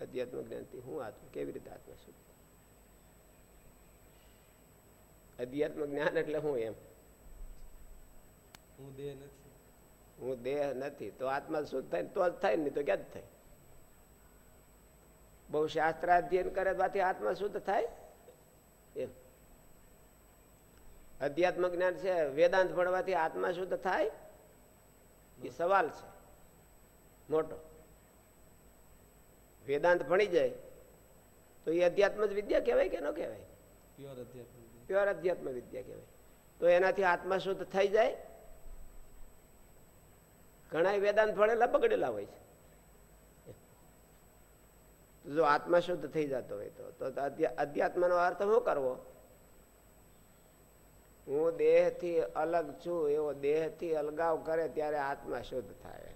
અધ્યાત્મ જ્ઞાનથી હું આત્મા? કેવી રીતે આત્મા શુદ્ધ? અધ્યાત્મ જ્ઞાન એટલે હું એમ? હું દેહ નથી. હું દેહ નથી. તો આત્મા શુદ્ધ થાય તો જ થાય ને નહીં તો ક્યાં જ થાય? બહુ શાસ્ત્ર અધ્યયન કરે તો આત્મા શુદ્ધ થાય? એમ. અધ્યાત્મ જ્ઞાન છે વેદાંત ભણવાથી આત્મા શુદ્ધ થાય? એ સવાલ છે. મોટો. વેદાંત ભણી જાય તો એ અધ્યાત્મ જ વિદ્યા કહેવાય કે ન કહેવાય? પ્યોર અધ્યાત્મ પ્યોર અધ્યાત્મ વિદ્યા કહેવાય. તો એનાથી આત્મા શુદ્ધ થઈ જાય? ઘણા વેદાંત ભણેલા બગડેલા હોય છે. જો આત્મા શુદ્ધ થઈ જતો હોય તો તો અધ્યા- અધ્યાત્મનો અર્થ શું કરવો? હું દેહથી અલગ છું, એવો દેહથી અલગાવ કરે ત્યારે આત્મા શુદ્ધ થાય.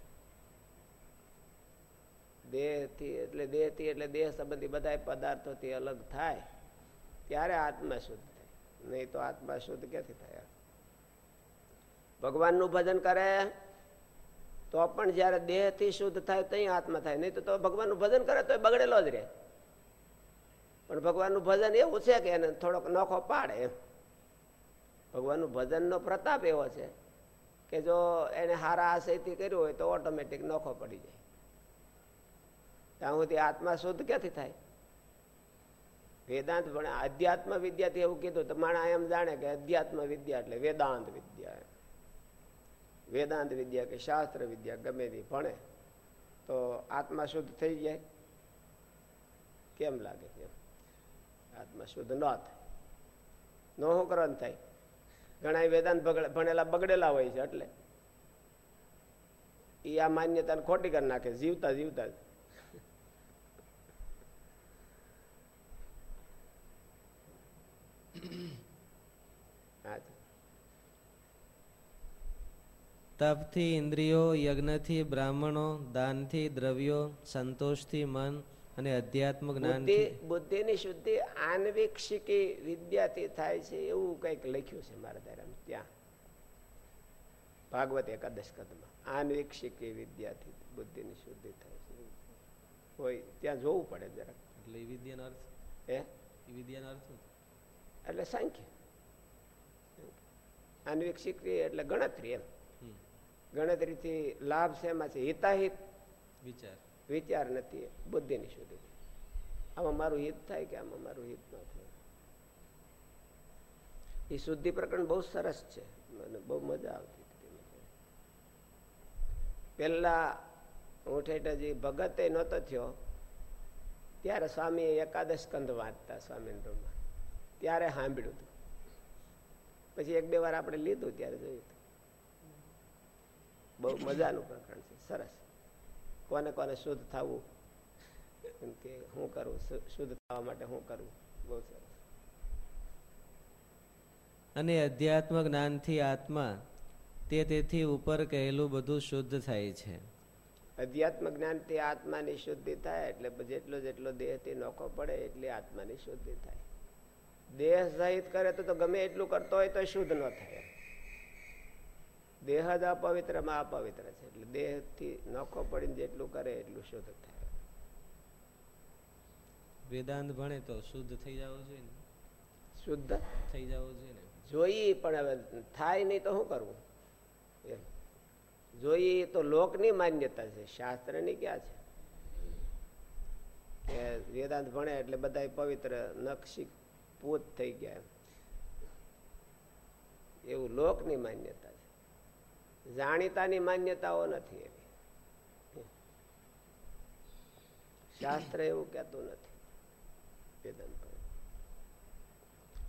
દેહથી એટલે દેહથી એટલે દેહ સંબંધી બધા પદાર્થોથી અલગ થાય, ત્યારે આત્મા શુદ્ધ થાય. નહીં તો આત્મા શુદ્ધ ક્યાંથી થાય? ભગવાનનું ભજન કરે? તો પણ જયારે દેહથી શુદ્ધ થાય ત્યાં આત્મા થાય. નહીં તો ભગવાનનું ભજન કરે તો બગડેલો જ રહે. પણ ભગવાનનું ભજન એવું છે કે એને થોડોક નોખો પાડે એમ. ભગવાનનું ભજનનો પ્રતાપ એવો છે કે જો એને હારા આશયથી કર્યું હોય તો ઓટોમેટિક નોખો પડી જાય. ત્યાં સુધી આત્મા શુદ્ધ ક્યાંથી થાય? વેદાંત ભણે અધ્યાત્મ વિદ્યાથી એવું કીધું તો માણા એમ જાણે કે અધ્યાત્મ વિદ્યા એટલે વેદાંત વિદ્યા વેદાંત વિદ્યા કે શાસ્ત્ર વિદ્યા ગમે તે ભણે, તો આત્મા શુદ્ધ થઈ જાય. કેમ લાગે કેમ આત્મા શુદ્ધ ન થાય. નો કરવાનું થાય. ઘણા વેદાંત ભણેલા બગડેલા હોય છે એટલે. એ આ માન્યતાને ખોટી કરી નાખે. જીવતા જીવતા તપથી ઇન્દ્રિયો યજ્ઞથી બ્રાહ્મણો દાનથી દ્રવ્યો સંતોષથી મન અને અધ્યાત્મ જ્ઞાન બુદ્ધિની શુદ્ધિ આન્વિક્ષિકી વિદ્યાથી થાય છે એવું કંઈક લખ્યું છે મારા દ્વારા ત્યાં. ભાગવત એકાદશ કદમાં આન્વિક્ષિકી વિદ્યાથી બુદ્ધિની શુદ્ધિ થાય છે. હોય ત્યાં જોવું પડે જરાક. એટલે વિદ્યાનો અર્થ? એ વિદ્યાનો અર્થ એટલે સાંખ્ય. આન્વિક્ષિકી એટલે ગણતરી એમ. ગણતરીથી લાભ શેમાં છે? હિતાહિત? વિચાર. વિચાર નથી. બુદ્ધિની શુદ્ધિ. આમાં મારું હિત થાય કે આમાં મારું હિત ન થાય? એ શુદ્ધિ પ્રકરણ બહુ સરસ છે. મને બહુ મજા આવતી પહેલા હું ઠેઠાજી ભગતે નહોતો થયો. ત્યારે સ્વામી એકાદશ કંદ વાંચતા સ્વામીન્દ્રમાં ત્યારે સાંભળ્યું હતું. પછી એક બે વાર આપણે લીધું ત્યારે જોયું બહુ મજાનું પ્રકરણ છે. સરસ. કોને કોને શુદ્ધ થવું? કે હું કરું શુદ્ધ થવા માટે હું કરું. બહુ સરસ. અને અધ્યાત્મ જ્ઞાનથી આત્મા તે તેથી ઉપર કહેલું બધું શુદ્ધ થાય છે. અધ્યાત્મ જ્ઞાનથી આત્માની શુદ્ધિ થાય એટલે જેટલો જેટલો દેહથી નોખો પડે એટલી આત્માની શુદ્ધિ થાય. દેહ સહિત કરે તો ગમે એટલું કરતો હોય તો શુદ્ધ ન થાય. દેહ જ અપવિત્રમાં અપવિત્ર છે. એટલે દેહથી નખો પડીને જેટલું કરે એટલું શુદ્ધ થાય. વેદાંત ભણે તો શુદ્ધ થઈ જવો જોઈએ ને. શુદ્ધ? થઈ જવું જોઈએ ને. જોઈએ પણ હવે થાય નહીં તો શું કરવું? એમ. જોઈએ તો લોકની માન્યતા છે. શાસ્ત્રની ક્યાં છે? કે વેદાંત ભણે એટલે બધા પવિત્ર નક્ષી પૂત થઈ ગયા એવું લોકની માન્યતા જાણીતાની માન્યતાઓ નથી એવી. શાસ્ત્ર એવું કહેતું નથી. વેદાંત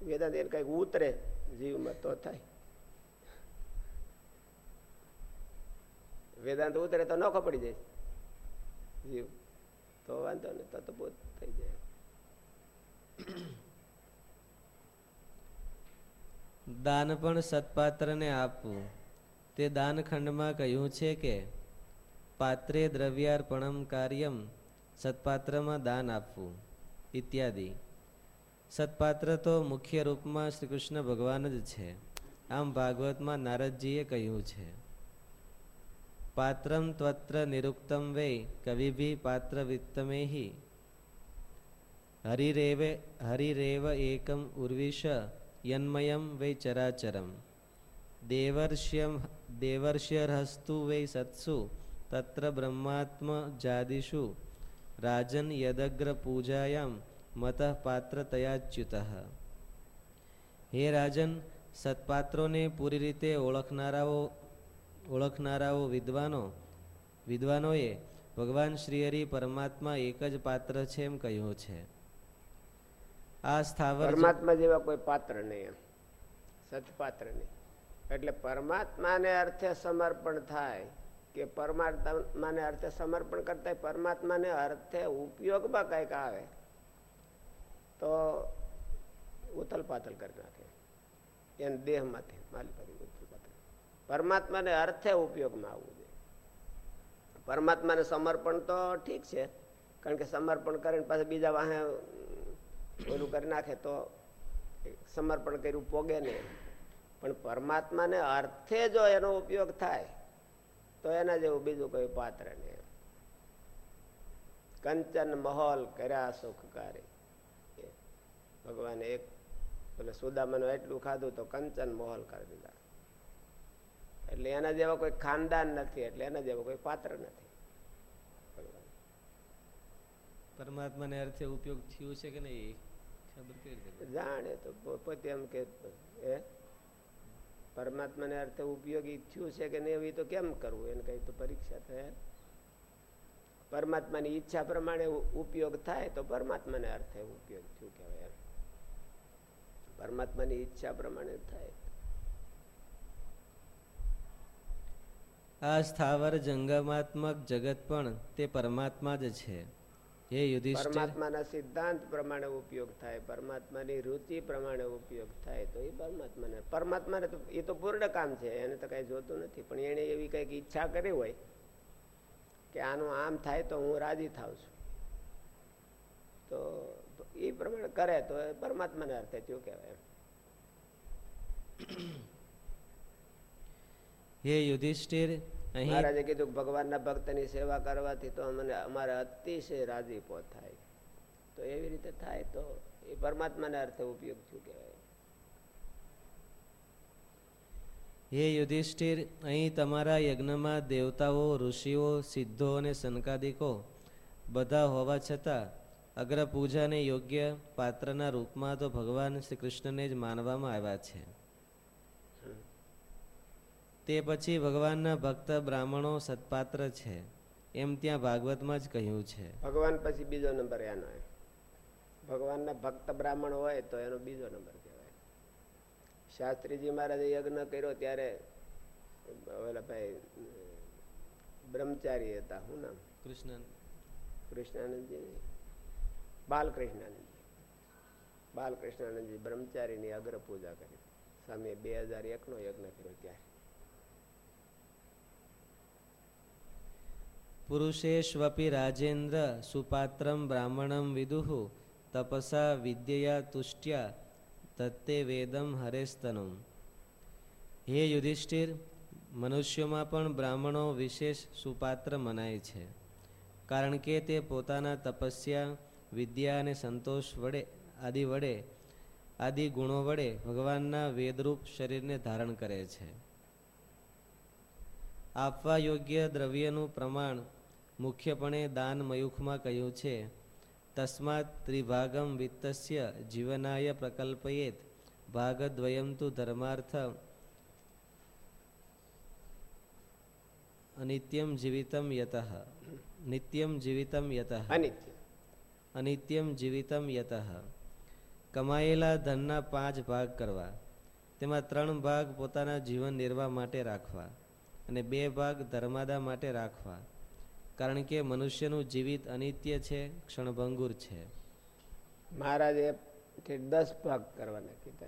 વેદાંત એને કંઈક ઉતરે જીવમાં તો થાય. વેદાંત ઉતરે તો નોખો પડી જાય. જીવ. તો વાંધો નહીં, તો બહુ થઈ જાય. દાન પણ સત્પાત્રને આપવું. તે દાનખંડમાં કહ્યું છે કે, પાત્રે દ્રવ્યાર્પણમ કાર્યમ, સત્પાત્રમાં દાન આપવું, ઇત્યાદિ. સત્પાત્ર તો મુખ્ય રૂપમાં શ્રી કૃષ્ણ ભગવાન જ છે. આમ ભાગવતમાં નારદજીએ કહ્યું છે, પાત્રમ ત્વત્ર નિરુક્તમ વૈ કવિભી પાત્ર વિત્તમેહી હરિરેવે, હરિરેવ એકમ ઉર્વિશ યન્મયમ વૈ ચરાચરમ, દેવર્ષ્યમ દેવર્ષ્યરહસ્તુ વૈ સત્સુ તત્ર બ્રહ્માત્મ જાદિષુ રાજન યદગ્ર પૂજાયામ મત પાત્ર તયાચ્યુત હે રાજન સત્પાત્રોને પૂરી રીતે ઓળખનારાઓ ઓળખનારાઓ વિદ્વાનો વિદ્વાનોએ ભગવાન શ્રીહરિ પરમાત્મા એક જ પાત્ર છે એમ કહ્યું છે આ સ્થાવર પરમાત્મા જેવા કોઈ પાત્ર નહીં સત્પાત્ર નહીં. એટલે પરમાત્માને અર્થે સમર્પણ થાય કે પરમાત્માને અર્થે સમર્પણ કરતા પરમાત્માને અર્થે ઉપયોગમાં કંઈક આવે, તો ઉથલ પાથલ કરી નાખે. એને દેહમાંથી માલિક ઉથલ પાથલ. પરમાત્માને અર્થે ઉપયોગમાં આવવું જોઈએ. પરમાત્માને સમર્પણ તો ઠીક છે, કારણ કે સમર્પણ કરીને પાછા બીજા વાહે ઓલું કરી નાખે તો સમર્પણ કર્યું પોગે નહીં. પણ પરમાત્માને અર્થે જો એનો ઉપયોગ થાય તો એના જેવું બીજું કોઈ પાત્ર નહીં. કંચન મહોલ કર્યા સુખકારી. ભગવાને એક એટલે સુદામાનું એટલું ખાધું તો કંચન મહોલ કરી દીધા. એટલે એના જેવા કોઈ ખાનદાન નથી એટલે એના જેવા કોઈ પાત્ર નથી. પરમાત્માને અર્થે ઉપયોગ થયું છે કે નહીં? ખબર કેવી રીતે? જાણે તો પોતે એમ કે એ પરમાત્માને અર્થે ઉપયોગી થયું છે કે નહીં એવી તો કેમ કરવું? એને કઈ તો પરીક્ષા થાય. પરમાત્માની ઈચ્છા પ્રમાણે ઉપયોગ થાય તો પરમાત્માને અર્થે ઉપયોગ થયું કહેવાય પરમાત્માની ઈચ્છા પ્રમાણે થાય. આ સ્થાવર જંગમાત્મક જગત પણ તે પરમાત્મા જ છે. હે યુધિષ્ઠિર? પરમાત્માના સિદ્ધાંત પ્રમાણે ઉપયોગ થાય પરમાત્માની રુચિ પ્રમાણે ઉપયોગ થાય તો એ પરમાત્માને પરમાત્માને તો એ તો પૂર્ણ કામ છે એને તો કઈ જોતું નથી પણ એને એવી કંઈક ઈચ્છા કરી હોય કે આનું આમ થાય તો હું રાજી થાઉં છું. તો એ પ્રમાણે કરે તો પરમાત્માને અર્થે શું કહેવાય હે યુધિષ્ઠિર મહારાજે કીધું ભગવાનના ભક્તની સેવા કરવાથી તો અમને અમારે અતિશય રાજીપો થાય. તો એવી રીતે થાય તો એ પરમાત્માને અર્થે ઉપયોગ શું કહેવાય? હે યુધિષ્ઠિર અહીં તમારા યજ્ઞમાં દેવતાઓ ઋષિઓ સિદ્ધો અને સનકાદિકો બધા હોવા છતાં અગ્ર પૂજાને યોગ્ય પાત્રના રૂપમાં તો ભગવાન શ્રી કૃષ્ણને જ માનવામાં આવ્યા છે. તે પછી ભગવાનના ભક્ત બ્રાહ્મણો સત્પાત્ર છે. એમ ત્યાં ભાગવતમાં જ કહ્યું છે. ભગવાન પછી બીજો નંબર એનો. ભગવાનના ભક્ત બ્રાહ્મણ હોય તો એનો બીજો નંબર કહેવાય. શાસ્ત્રીજી મહારાજે યજ્ઞ કર્યો ત્યારે ઓલા ભાઈ બ્રહ્મચારી હતા. શું નામ? કૃષ્ણ. કૃષ્ણાનંદજી. બાલકૃષ્ણાનંદજી. બાલકૃષ્ણાનંદજી બ્રહ્મચારીની અગ્ર પૂજા કરી. સામે બે હજાર એકનો યજ્ઞ કર્યો ત્યારે. પુરુષેષ્વપી રાજેન્દ્ર સુપાત્રમ બ્રાહ્મણમ વિદુઃ તપસા વિદ્યયા તુષ્ટ્યા તત્તે વેદમ હરેસ્તનમ હે યુધિષ્ઠિર મનુષ્યોમાં પણ બ્રાહ્મણો વિશેષ સુપાત્ર મનાય છે કારણ કે તે પોતાના તપસ્યા વિદ્યા અને સંતોષ વડે આદિ વડે આદિ ગુણો વડે ભગવાનના વેદરૂપ શરીરને ધારણ કરે છે આપવા યોગ્ય દ્રવ્યનું પ્રમાણ મુખ્યપણે દાન મયુખમાં કહ્યું છે? તસ્માત ત્રિભાગમ વિત્તસ્ય જીવનાય પ્રકલ્પયેત ભાગદ્વયમ તુ ધર્માર્થ અનિત્યમ જીવિતમ યતઃ. નિત્યમ જીવિતમ યતઃ. અનિત્યમ જીવિતમ યતઃ. કમાયેલા ધનના પાંચ ભાગ કરવા. તેમાં ત્રણ ભાગ પોતાના જીવન નિર્વાહ માટે રાખવા. અને બે ભાગ ધર્માદા માટે રાખવા. કારણ કે મનુષ્યનું જીવિત અનિત્ય છે ક્ષણભંગુર છે. મહારાજે દસ ભાગ કરવાના કીધા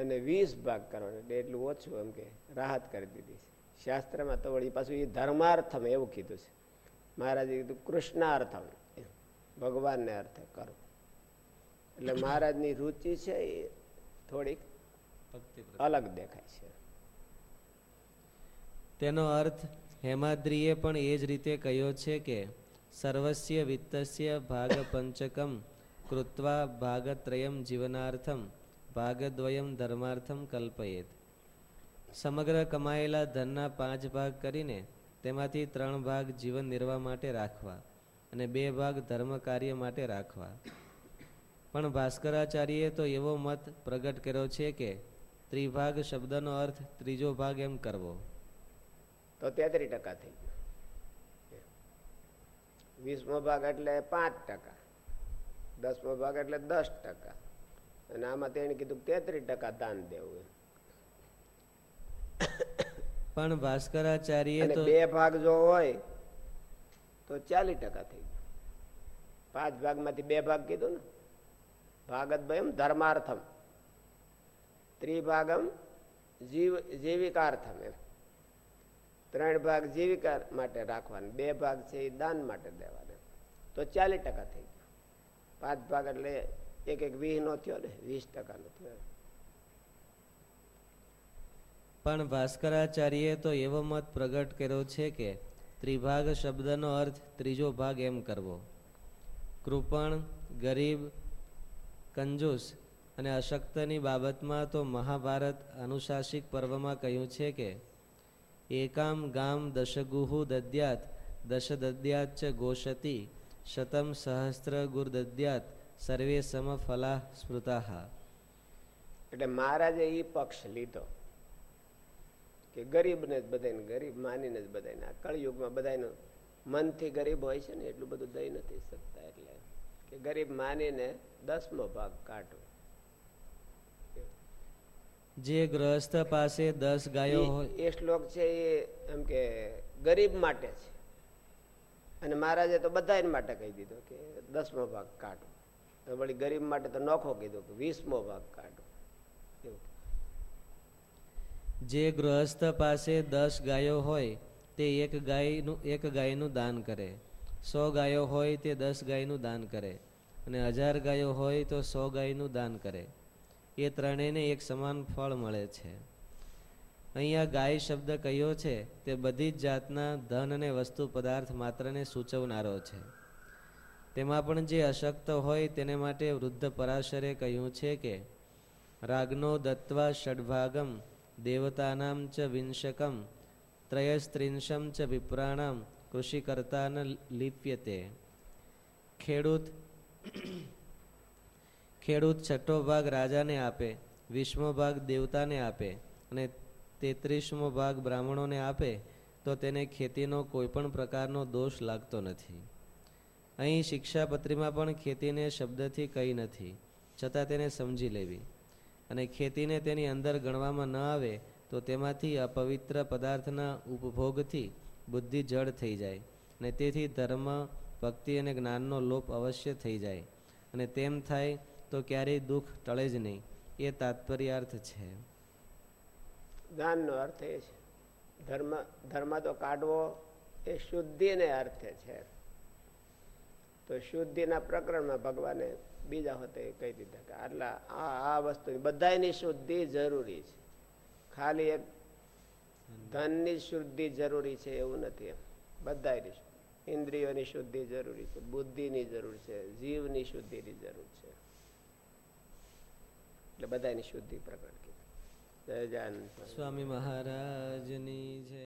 અને વીસ ભાગ કરવાના એટલું ઓછું એમ કે રાહત કરી દીધી છે. શાસ્ત્રમાં તો વળી પાછું એ ધર્માર્થમ એવું કીધું છે. મહારાજે કીધું કૃષ્ણાર્થમ. ભગવાનને અર્થે કરો. એટલે મહારાજની રુચિ છે એ થોડીક ભક્તિ અલગ દેખાય છે. તેનો અર્થ હેમાદ્રીએ પણ એ જ રીતે કહ્યો છે કે, સર્વસ્ય વિત્તસ્ય ભાગ પંચકમ કૃત્વા ભાગત્રયમ જીવનાર્થમ ભાગદ્વયમ ધર્માર્થમ કલ્પયેત. સમગ્ર કમાયેલા ધનના પાંચ ભાગ કરીને તેમાંથી ત્રણ ભાગ જીવન નિર્વાહ માટે રાખવા અને બે ભાગ ધર્મ કાર્ય માટે રાખવા. પણ ભાસ્કરાચાર્યએ તો એવો મત પ્રગટ કર્યો છે કે, ત્રિભાગ શબ્દનો અર્થ ત્રીજો ભાગ એમ કરવો. તો તેત્રીસ ટકા થઈ ગયો. વીસમો ભાગ એટલે પાંચ ટકા. દસમો ભાગ એટલે દસ ટકા. અને આમાં તેણે કીધું તેત્રીસ ટકા દાન દેવું પણ ભાસ્કરાચાર્ય બે ભાગ જો હોય તો ચાલીસ ટકા થઈ ગયું. પાંચ ભાગમાંથી બે ભાગ કીધું ને. ભાગદ્વયમ ધર્માર્થમ. ત્રિભાગમ જીવ જીવિકાર્થમ એમ. ત્રણ ભાગ જીવિકા માટે રાખવાના, બે ભાગ છે એ દાન માટે દેવાના. તો ચાલીસ ટકા થઈ ગયું. પાંચ ભાગ એટલે એક એક વીસ નો થયો ને, વીસ ટકા નો થયો. પણ ભાસ્કરાચાર્યે તો એવો મત પ્રગટ કર્યો છે કે ત્રિભાગ શબ્દનો અર્થ ત્રીજો ભાગ એમ કરવો. કૃપણ, ગરીબ, કંજૂસ અને અશક્તની બાબતમાં તો મહાભારત અનુશાસિક પર્વમાં કહ્યું છે કે એકામ ગામ દશગુહુ દદ્યાત દશ દદ્યાત ચ ગોષતી શતમ સહસ્ત્ર ગુર દદ્યાત સર્વે સમફલા સ્મૃતા એટલે મહારાજે એ પક્ષ લીધો કે ગરીબને જ બધાને ગરીબ, માનીને જ બધાને આ કળયુગમાં બધાને મનથી ગરીબ હોય છે ને, એટલું બધું દઈ નથી શકતા. એટલે કે ગરીબ માનીને દસમો ભાગ કાઢો. જે ગ્રહસ્થ પાસે દસ ગાયો હોય એ શ્લોક છે એ એમ કે ગરીબ માટે છે. અને મહારાજે તો બધા માટે કહી દીધો કે દસમો ભાગ કાઢો. તો વળી ગરીબ માટે તો નોખો કીધો કે વીસમો ભાગ કાઢો. એવું. જે ગૃહસ્થ પાસે દસ ગાયો હોય તે એક ગાયનું એક ગાયનું દાન કરે. સો ગાયો હોય તે દસ ગાયનું દાન કરે. અને હજાર ગાયો હોય તો સો ગાયનું દાન કરે. એ ત્રણેયને એક સમાન ફળ મળે છે. અહીંયા ગાય શબ્દ કયો છે? તે બધી જ જાતના ધન અને વસ્તુ પદાર્થ માત્રને સૂચવનારો છે. તેમાં પણ જે અશક્ત હોય તેને માટે વૃદ્ધ પરાશરે કહ્યું છે કે, રાગનો દત્વા ષડભાગમ, દેવતાનામ ચ વિંશકમ, ત્રયસ્ત્રિંશમ ચ વિપ્રાણામ કૃષિકર્તાન લિપ્યતે. ખેડૂત ખેડૂત છઠ્ઠો ભાગ રાજાને આપે, વીસમો ભાગ દેવતાને આપે અને તેત્રીસમો ભાગ બ્રાહ્મણોને આપે, તો તેને ખેતીનો કોઈ પણ પ્રકારનો દોષ લાગતો નથી. અહીં શિક્ષાપત્રીમાં પણ ખેતીને શબ્દથી કહી નથી, છતાં તેને સમજી લેવી. અને ખેતીને તેની અંદર ગણવામાં ન આવે, તો તેમાંથી અપવિત્ર પદાર્થના ઉપભોગથી બુદ્ધિ જડ થઈ જાય અને તેથી ધર્મ, ભક્તિ અને જ્ઞાનનો લોપ અવશ્ય થઈ જાય. અને તેમ થાય તો ક્યારેય દુઃખ ટળે જ નહીં. એ તાત્પર્યાર્થ છે. દાનનો અર્થ એ છે. ધર્મ ધર્મ તો કાઢવો એ શુદ્ધિને અર્થે છે. તો શુદ્ધિના પ્રકરણમાં ભગવાને બીજા હોતે કહી દીધા કે આટલા, આ આ વસ્તુ બધાની શુદ્ધિ જરૂરી છે. ખાલી એક ધનની શુદ્ધિ જરૂરી છે એવું નથી એમ. બધાની ઇન્દ્રિયોની શુદ્ધિ જરૂરી છે, બુદ્ધિની જરૂર છે, જીવની શુદ્ધિની જરૂર છે. એટલે બધાની શુદ્ધિ પ્રગટ કરી જય જાન સ્વામી મહારાજની જય.